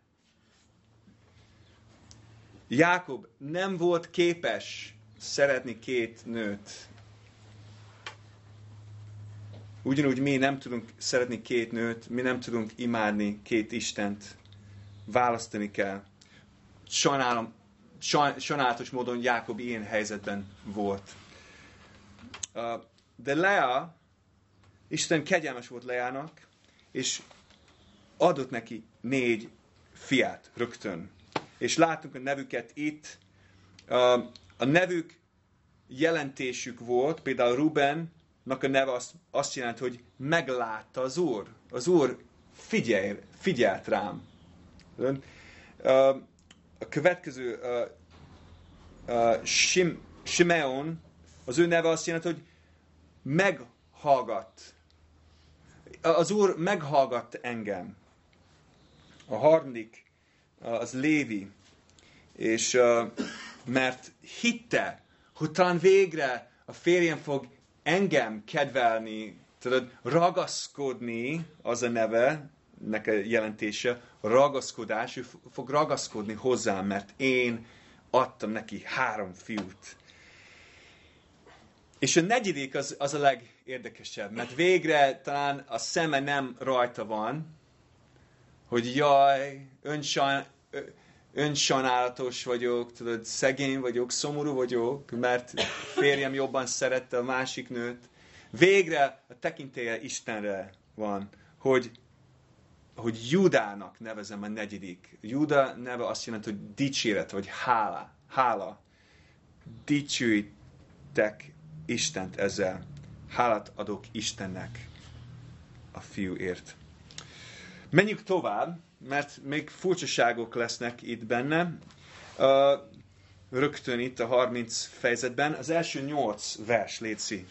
Jákob nem volt képes szeretni két nőt. Ugyanúgy mi nem tudunk szeretni két nőt, mi nem tudunk imádni két Istent. Választani kell. Sajnálom, sajnálatos módon Jákob ilyen helyzetben volt. De Lea, Isten kegyelmes volt Leának, és adott neki négy fiát rögtön. És látunk a nevüket itt. A nevük jelentésük volt, például Rubennak a neve azt, azt jelenti, hogy meglátta az Úr. Az Úr figyel, figyelt rám. A következő Sim, Simeon, az ő neve azt jelenti, hogy meghallgat. Az Úr meghallgat engem. A harmadik az Lévi, és mert hitte, hogy talán végre a férjem fog engem kedvelni, tudod, ragaszkodni, az a neve, nek a jelentése, ragaszkodás, ő fog ragaszkodni hozzám, mert én adtam neki három fiút. És a negyedik az, az a legérdekesebb, mert végre talán a szeme nem rajta van, hogy jaj, önsajn, önsajnálatos vagyok, tudod, szegény vagyok, szomorú vagyok, mert férjem jobban szerette a másik nőt. Végre a tekintélye Istenre van, hogy, hogy Judának nevezem a negyedik. Juda neve azt jelenti, hogy dicséret, vagy hála. Hála. Dicsőítek Istent ezzel. Hálát adok Istennek a fiúért. Menjünk tovább mert még furcsaságok lesznek itt benne. Rögtön itt a 30 fejezetben. Az első 8 vers, Léci.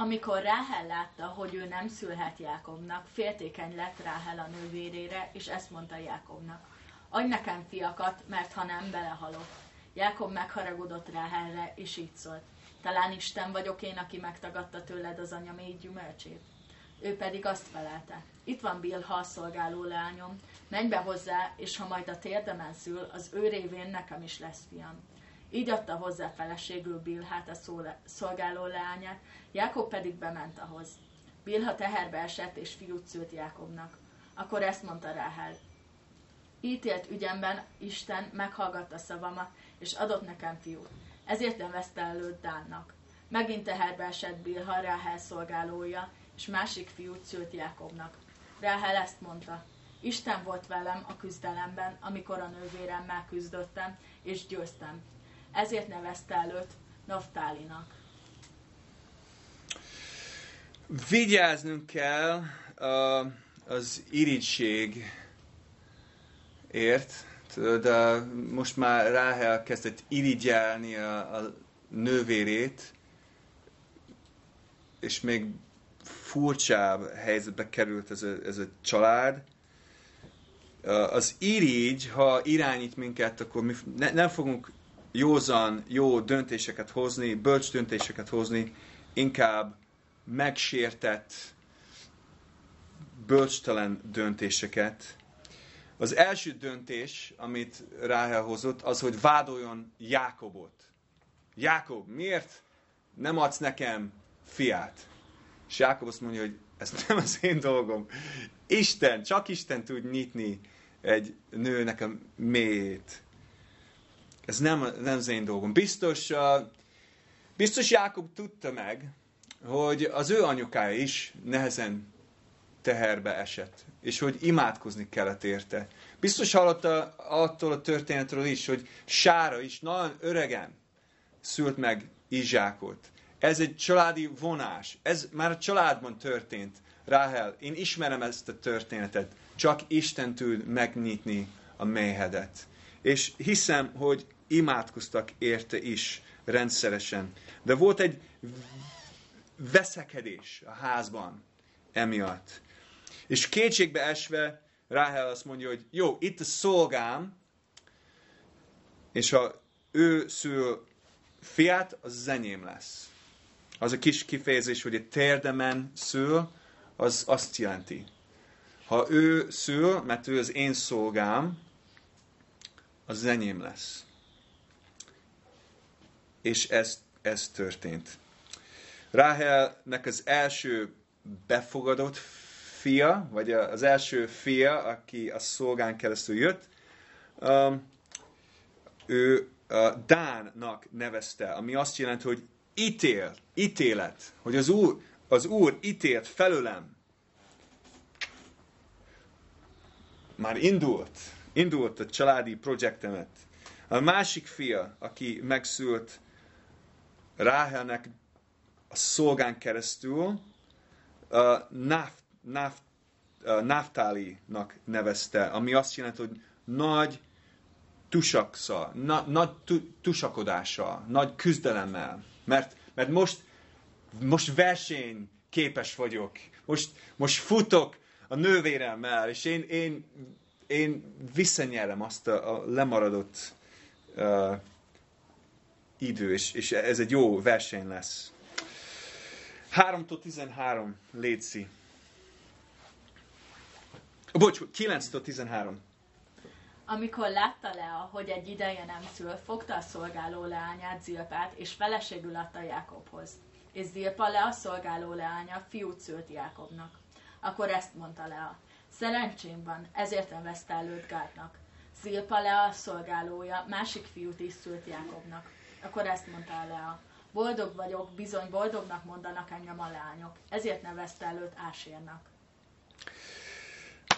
Amikor Ráhel látta, hogy ő nem szülhet Jákobnak, féltékeny lett Ráhel a nővérére, és ezt mondta Jákobnak. Adj nekem fiakat, mert ha nem, belehalok. Jákob megharagudott Ráhelre, és így szólt. Talán Isten vagyok én, aki megtagadta tőled az anya mély gyümölcsét. Ő pedig azt felelte. Itt van Bilha, a szolgáló lányom. Menj be hozzá, és ha majd a térdemen szül, az ő révén nekem is lesz fiam. Így adta hozzá feleségül Bilhát a szolgáló leányát, Jákob pedig bement ahhoz. Bilha teherbe esett, és fiút szült Jákobnak. Akkor ezt mondta Ráhel. Ítélt ügyemben Isten meghallgatta szavamat, és adott nekem fiút. Ezért nem veszte előtt Dánnak. Megint teherbe esett Bilha, Ráhel szolgálója, és másik fiút szült Jákobnak. Ráhel ezt mondta. Isten volt velem a küzdelemben, amikor a nővéremmel küzdöttem, és győztem. Ezért nevezte előtt Naftálinak. Vigyáznunk kell uh, az irigység ért, de most már Ráhel kezdett irigyelni a, a nővérét, és még furcsább helyzetbe került ez a, ez a család. Az irigy, ha irányít minket, akkor mi ne, nem fogunk józan, jó döntéseket hozni, bölcs döntéseket hozni, inkább megsértett, bölcstelen döntéseket. Az első döntés, amit Ráhel hozott, az, hogy vádoljon Jákobot. Jákob, miért nem adsz nekem fiát? És Jákob azt mondja, hogy ez nem az én dolgom. Isten, csak Isten tud nyitni egy nőnek a mélyét. Ez nem, nem az én dolgom. Biztos, biztos Jákob tudta meg, hogy az ő anyukája is nehezen teherbe esett, és hogy imádkozni kellett érte. Biztos hallotta attól a történetről is, hogy Sára is nagyon öregen szült meg Izsákot. Ez egy családi vonás. Ez már a családban történt. Ráhel, én ismerem ezt a történetet. Csak Isten tud megnyitni a méhedet. És hiszem, hogy imádkoztak érte is rendszeresen. De volt egy veszekedés a házban emiatt. És kétségbe esve Ráhel azt mondja, hogy jó, itt a szolgám, és ha ő szül fiát, az zenyém lesz. Az a kis kifejezés, hogy a térdemen szül, az azt jelenti. Ha ő szül, mert ő az én szolgám, az zenyém lesz. És ez, ez történt. Ráhelnek az első befogadott fia, vagy az első fia, aki a szolgán keresztül jött, um, ő Dánnak nevezte, ami azt jelenti, hogy ítél, ítélet, hogy az Úr, az Úr ítélt felőlem. Már indult, indult a családi projektemet. A másik fia, aki megszült Ráhelnek a szolgán keresztül, Naft, uh, Naftálinak nevezte, ami azt jelenti, hogy nagy tusaksza, na, nagy tu, tusakodása, nagy küzdelemmel. Mert, mert most, most verseny képes vagyok. Most, most futok a nővéremmel, és én, én, én visszanyerem azt a, a lemaradott uh, idő, és, és ez egy jó verseny lesz. 3-tól 13, Léci. Bocs, 9-től 13. Amikor látta Lea, hogy egy ideje nem szül, fogta a szolgáló leányát, Zilpát, és feleségül adta Jákobhoz. És Zilpa Lea szolgáló leánya fiút szült Jákobnak. Akkor ezt mondta Lea. Szerencsém van, ezért nem veszte előtt Gádnak. Zilpa Lea szolgálója másik fiút is szült Jákobnak. Akkor ezt mondta Lea. Boldog vagyok, bizony boldognak mondanak engem a lányok. Ezért nevezte előtt Ásérnak.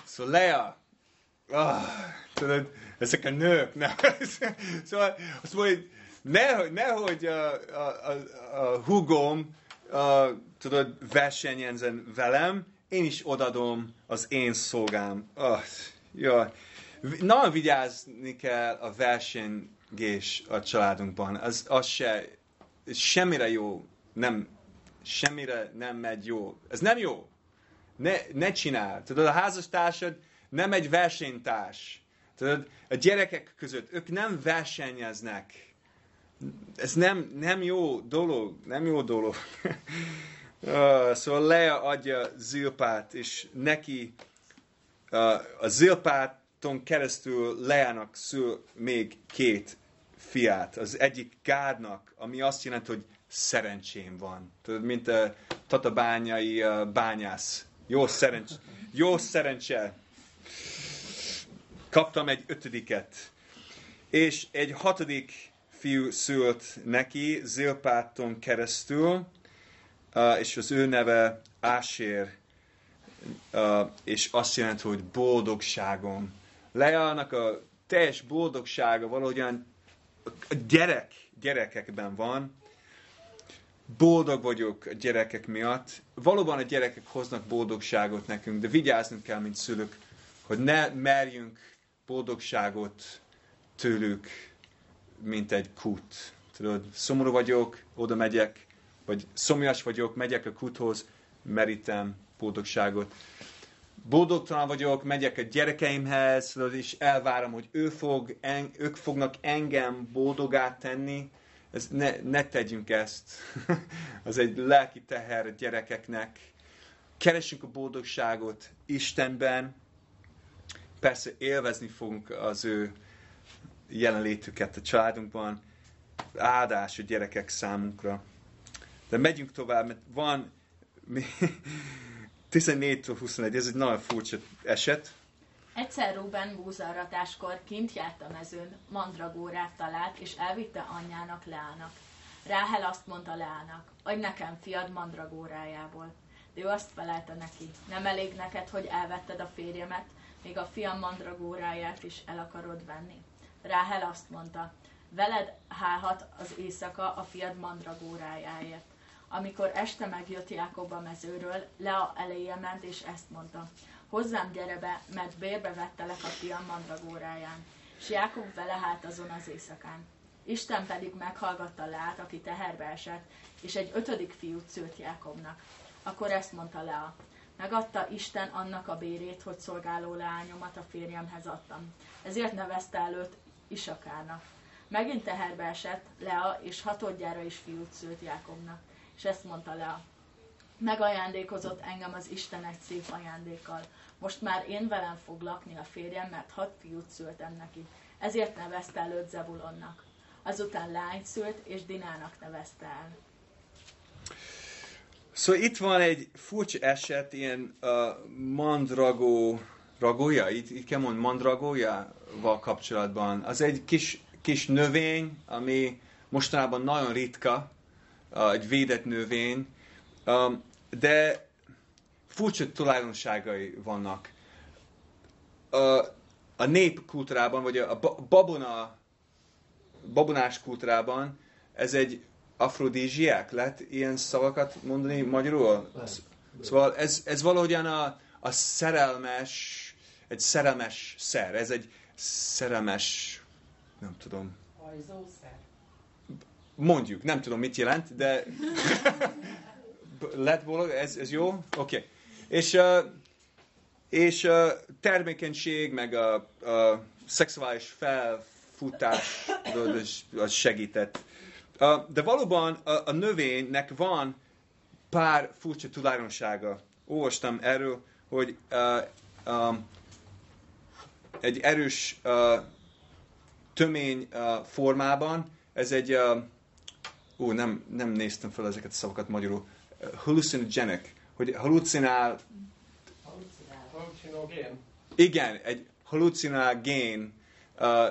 Szóval Lea, oh, tudod, ezek a nők, ne, <laughs> szóval azt mondja, hogy nehogy, nehogy a, a, a, a hugom, a, tudod, versenyezzen velem, én is odadom az én szolgám. Oh, jó. Nagyon vigyázni kell a versengés a családunkban. Az, az se semmire jó, nem, semmire nem megy jó. Ez nem jó. Ne, ne csinál. Tudod, a házastársad nem egy versenytárs. Tudod, a gyerekek között ők nem versenyeznek. Ez nem, nem jó dolog, nem jó dolog. <laughs> Uh, szóval Lea adja Zilpát, és neki uh, a Zilpáton keresztül Leának szül még két fiát. Az egyik Gádnak, ami azt jelenti, hogy szerencsém van. Tudod, mint a tatabányai uh, bányász. Jó, szerencs, jó szerencse. Kaptam egy ötödiket. És egy hatodik fiú szült neki Zilpáton keresztül, és az ő neve Ásér, uh, és azt jelenti, hogy boldogságom. Leának a teljes boldogsága valahogyan a gyerek, gyerekekben van. Boldog vagyok a gyerekek miatt. Valóban a gyerekek hoznak boldogságot nekünk, de vigyáznunk kell, mint szülők, hogy ne merjünk boldogságot tőlük, mint egy kút. Tudod, szomorú vagyok, oda megyek, vagy szomjas vagyok, megyek a kuthoz, merítem boldogságot. Boldogtalan vagyok, megyek a gyerekeimhez, és elvárom, hogy ő fog, en, ők fognak engem boldogát tenni. Ez, ne, ne tegyünk ezt. <laughs> Az egy lelki teher a gyerekeknek. Keresünk a boldogságot Istenben. Persze élvezni fogunk az ő jelenlétüket a családunkban. Áldás a gyerekek számunkra. De megyünk tovább, mert van 14 21, <laughs> ez egy nagyon furcsa eset. Egyszer Ruben búzaratáskor kint járt a mezőn, mandragórát talált, és elvitte anyjának Leának. Ráhel azt mondta Leának, adj nekem fiad mandragórájából. De ő azt felelte neki, nem elég neked, hogy elvetted a férjemet, még a fiam mandragóráját is el akarod venni. Ráhel azt mondta, veled hálhat az éjszaka a fiad mandragórájáért. Amikor este megjött Jákob a mezőről, Lea eléje ment, és ezt mondta. Hozzám gyere be, mert bérbe vettelek a fiam mandragóráján. És Jákob vele hát azon az éjszakán. Isten pedig meghallgatta Leát, aki teherbe esett, és egy ötödik fiút szült Jákobnak. Akkor ezt mondta Lea. Megadta Isten annak a bérét, hogy szolgáló leányomat a férjemhez adtam. Ezért nevezte előtt Isakának. Megint teherbe esett Lea, és hatodjára is fiút szült Jákobnak. És ezt mondta Lea. Megajándékozott engem az Isten egy szép ajándékkal. Most már én velem fog lakni a férjem, mert hat fiút szültem neki. Ezért nevezte előtt Zebulonnak. Azután lányt szült, és Dinának nevezte el. Szóval itt van egy furcsa eset, ilyen uh, mandragó, ragója, itt, itt kell mondani, mandragójával kapcsolatban. Az egy kis, kis növény, ami mostanában nagyon ritka, egy védett növény, um, de furcsa tulajdonságai vannak. A nép kultúrában, vagy a babona, babonás kultúrában ez egy afrodízsiák? Lehet ilyen szavakat mondani magyarul? Szóval ez, ez valahogyan a, a szerelmes, egy szerelmes szer. Ez egy szerelmes, nem tudom. Hajzószer. Mondjuk, nem tudom mit jelent, de <laughs> lett volna, ez, ez jó? Oké. Okay. És, uh, és uh, termékenység, meg a, a szexuális felfutás az segített de valóban a, a növénynek van pár furcsa tulajdonsága. Olvastam erről, hogy uh, um, egy erős uh, tömény uh, formában, ez egy, uh, ó, nem, nem néztem fel ezeket a szavakat magyarul, hallucinogenic, hogy halucinál, Halucinogén. igen, egy halucinogén uh,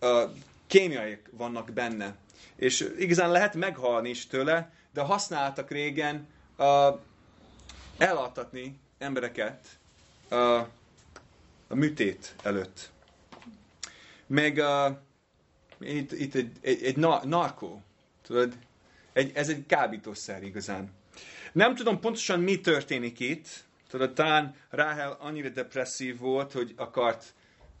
uh, kémiai vannak benne és igazán lehet meghalni is tőle, de használtak régen uh, elaltatni embereket uh, a műtét előtt. Meg uh, itt, itt egy, egy, egy na, narkó, tudod? Egy, ez egy kábítószer igazán. Nem tudom pontosan mi történik itt. Tudod, talán Ráhel annyira depresszív volt, hogy akart,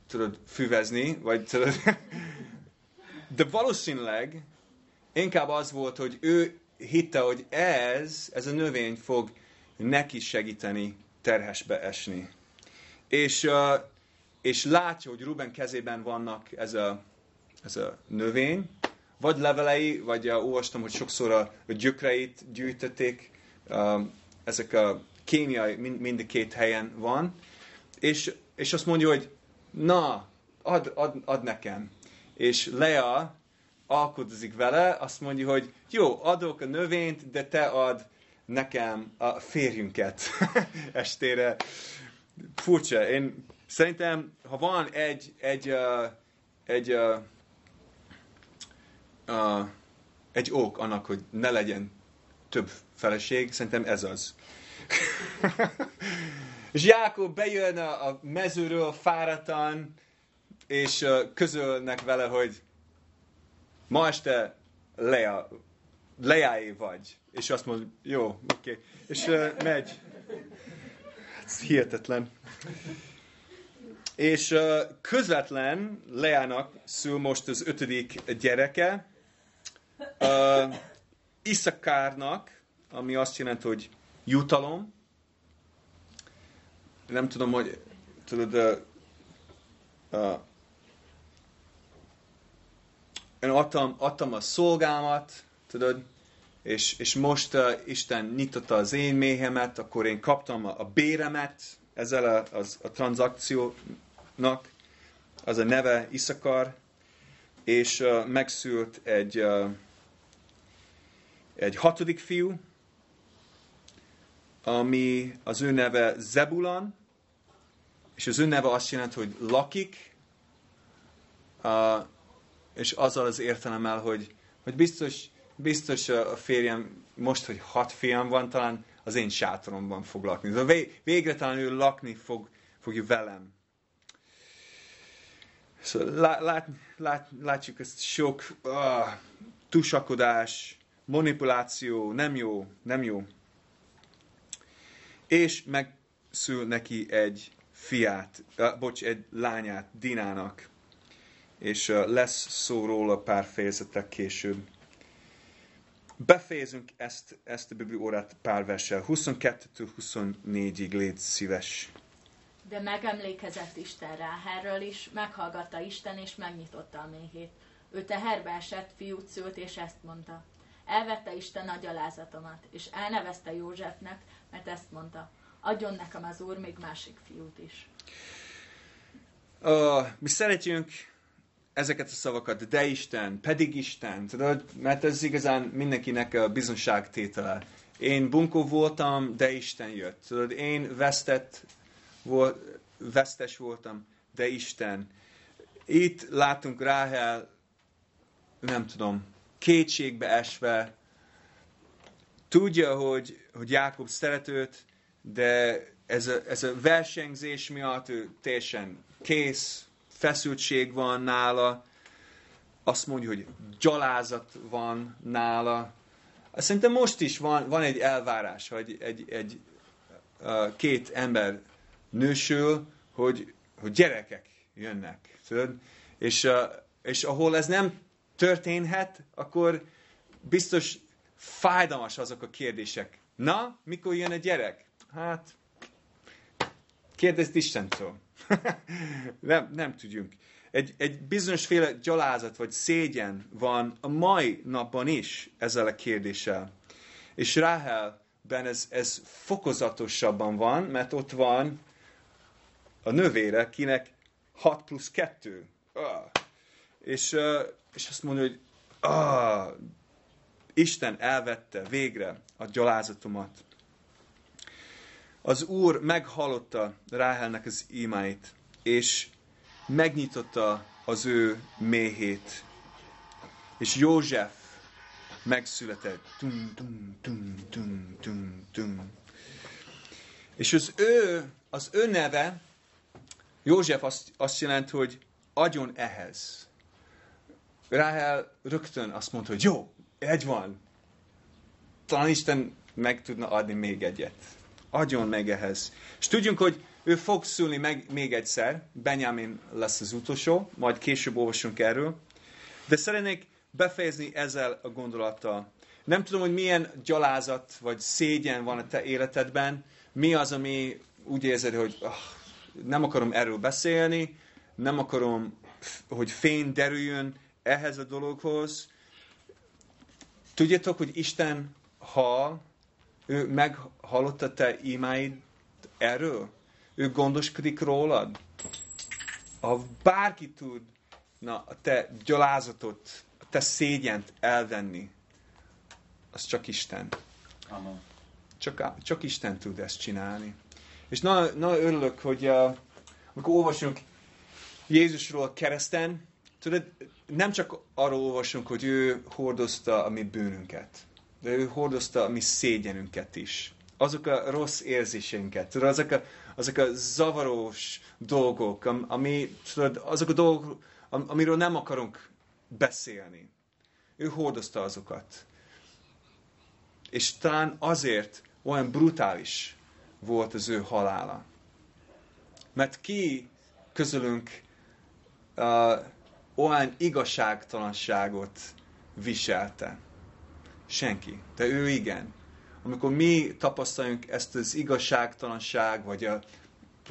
tudod, füvezni, vagy tudod. <laughs> De valószínűleg Inkább az volt, hogy ő hitte, hogy ez, ez a növény fog neki segíteni terhesbe esni. És, és látja, hogy Ruben kezében vannak ez a, ez a növény, vagy levelei, vagy uh, olvastam, hogy sokszor a, a gyökreit gyűjtötték uh, ezek a kémiai mind, mind a két helyen van, és, és azt mondja, hogy na, ad, ad, ad nekem. És Lea alkudozik vele, azt mondja, hogy jó, adok a növényt, de te ad nekem a férjünket <laughs> estére. Furcsa, én szerintem, ha van egy, egy, uh, egy, uh, uh, egy ok annak, hogy ne legyen több feleség, szerintem ez az. <laughs> és Jákob bejön a, a mezőről fáradtan, és uh, közölnek vele, hogy ma este Lea, Leáé vagy. És azt mondja, jó, oké. Okay. És uh, megy. Ez hihetetlen. És uh, közvetlen Leának szül most az ötödik gyereke. Uh, Iszakárnak, ami azt jelenti, hogy jutalom. Nem tudom, hogy tudod, uh, uh, én adtam, adtam a szolgámat, tudod, és, és most uh, Isten nyitotta az én méhemet, akkor én kaptam a, a béremet ezzel a, az, a tranzakciónak, az a neve Iszakar, és uh, megszült egy, uh, egy hatodik fiú, ami az ő neve Zebulan, és az ő neve azt jelenti, hogy lakik, és azzal az értelemmel, hogy, hogy biztos, biztos a férjem, most, hogy hat fiam van, talán az én sátoromban fog lakni. De végre talán ő lakni fog, fogja velem. Szóval lát, lát, lát, látjuk ezt sok uh, tusakodás, manipuláció, nem jó, nem jó. És megszül neki egy fiát, bocs, egy lányát Dinának és lesz szó róla pár fejezetek később. Befejezünk ezt, ezt a Bibli órát pár verssel. 22-24-ig légy szíves. De megemlékezett Isten Ráherről is, meghallgatta Isten, és megnyitotta a méhét. Ő teherbe esett, fiút szült, és ezt mondta. Elvette Isten a gyalázatomat, és elnevezte Józsefnek, mert ezt mondta. Adjon nekem az Úr még másik fiút is. Uh, mi szeretjünk ezeket a szavakat, de Isten, pedig Isten, tudod, mert ez igazán mindenkinek a bizonságtétele. Én bunkó voltam, de Isten jött. Tudod, én vesztett, volt, vesztes voltam, de Isten. Itt látunk Ráhel, nem tudom, kétségbe esve, tudja, hogy, hogy Jákob szeret őt, de ez a, ez a versengzés miatt ő teljesen kész, feszültség van nála, azt mondja, hogy gyalázat van nála. Szerintem most is van, van egy elvárás, hogy egy, egy két ember nősül, hogy, hogy gyerekek jönnek. Tudod? És, és ahol ez nem történhet, akkor biztos fájdalmas azok a kérdések. Na, mikor jön a gyerek? Hát, kérdezd Istentől. <laughs> nem, nem tudjunk. Egy, egy bizonyosféle gyalázat vagy szégyen van a mai napban is ezzel a kérdéssel. És Ráhelben ez, ez fokozatosabban van, mert ott van a növére, kinek 6 plusz 2. Uh. És, és azt mondja, hogy uh, Isten elvette végre a gyalázatomat. Az Úr meghallotta Ráhelnek az imáit, és megnyitotta az ő méhét. És József megszületett. Tum, tum, tum, tum, tum, tum. És az ő, az ő neve, József azt, azt jelenti, hogy adjon ehhez. Ráhel rögtön azt mondta, hogy jó, egy van. Talán Isten meg tudna adni még egyet adjon meg ehhez. És tudjunk, hogy ő fog szülni meg még egyszer, Benjamin lesz az utolsó, majd később olvasunk erről. De szeretnék befejezni ezzel a gondolattal. Nem tudom, hogy milyen gyalázat vagy szégyen van a te életedben, mi az, ami úgy érzed, hogy oh, nem akarom erről beszélni, nem akarom, hogy fény derüljön ehhez a dologhoz. Tudjátok, hogy Isten hal Ő meghallotta te imáid erről? Ő gondoskodik rólad? Ha bárki tud na, a te gyalázatot, a te szégyent elvenni, az csak Isten. Amen. Csak, csak Isten tud ezt csinálni. És nagyon na örülök, hogy uh, amikor olvasunk Jézusról a kereszten, tudod, nem csak arról olvasunk, hogy ő hordozta a mi bűnünket, de ő hordozta a mi szégyenünket is. Azok a rossz érzéseinket, azok a, azok a zavaros dolgok, ami, tudod, azok a dolgok, amiről nem akarunk beszélni. Ő hordozta azokat. És talán azért olyan brutális volt az ő halála. Mert ki közülünk uh, olyan igazságtalanságot viselte? Senki. De ő igen. Amikor mi tapasztaljunk ezt az igazságtalanság, vagy a,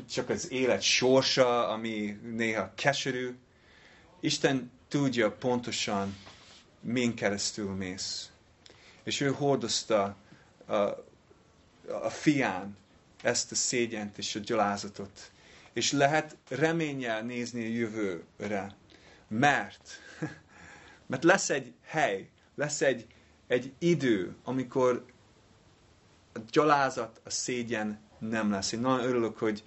csak az élet sorsa, ami néha keserű, Isten tudja pontosan, min keresztül mész. És ő hordozta a, a fián ezt a szégyent és a gyalázatot. És lehet reménnyel nézni a jövőre. Mert, <laughs> mert lesz egy hely, lesz egy, egy idő, amikor a gyalázat, a szégyen nem lesz. Én nagyon örülök, hogy,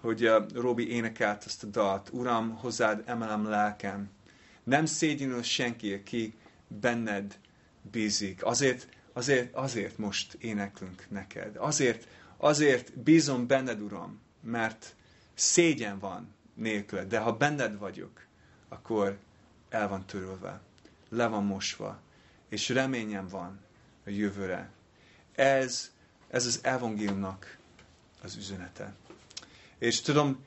hogy uh, Robi énekelt ezt a dalt. Uram, hozzád emelem lelkem. Nem szégyenül senki, aki benned bízik. Azért, azért, azért most éneklünk neked. Azért, azért bízom benned, Uram, mert szégyen van nélküled. De ha benned vagyok, akkor el van törölve, le van mosva, és reményem van a jövőre. Ez, ez az evangéliumnak az üzenete. És tudom,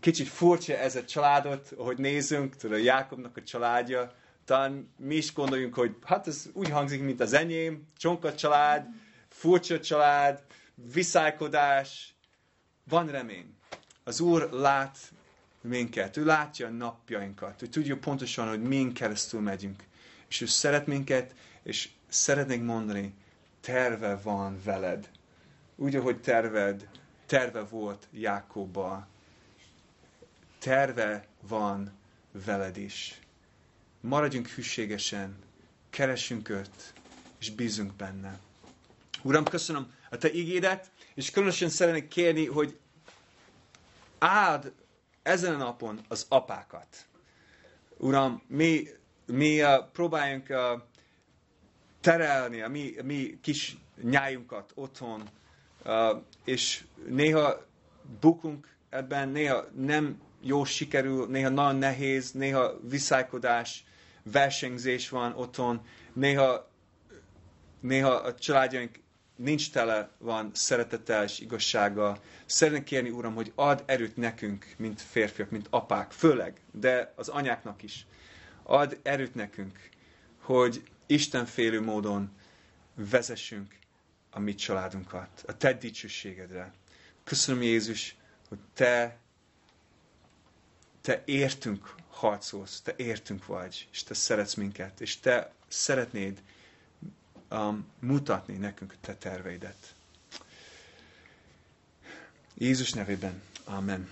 kicsit furcsa ez a családot, ahogy nézünk, tudom, Jákobnak a családja, talán mi is gondoljunk, hogy hát ez úgy hangzik, mint az enyém, csonka család, furcsa család, viszálykodás, van remény. Az Úr lát minket, ő látja a napjainkat, ő tudja pontosan, hogy min keresztül megyünk. És ő szeret minket, és szeretnék mondani, terve van veled. Úgy, ahogy terved, terve volt Jákobba, terve van veled is. Maradjunk hűségesen, keresünk őt, és bízunk benne. Uram, köszönöm a Te ígédet, és különösen szeretnék kérni, hogy áld ezen a napon az apákat. Uram, mi, mi uh, próbáljunk uh, terelni a mi, a mi kis nyájunkat otthon, uh, és néha bukunk ebben, néha nem jó sikerül, néha nagyon nehéz, néha viszálykodás, versengzés van otthon, néha, néha a családjaink nincs tele van szeretettel és igazsággal. Szeretnék kérni, Uram, hogy ad erőt nekünk, mint férfiak, mint apák, főleg, de az anyáknak is. Ad erőt nekünk, hogy Isten félő módon vezessünk a mi családunkat, a Te dicsőségedre. Köszönöm, Jézus, hogy Te, Te értünk harcolsz, Te értünk vagy, és Te szeretsz minket, és Te szeretnéd um, mutatni nekünk te terveidet. Jézus nevében. Amen.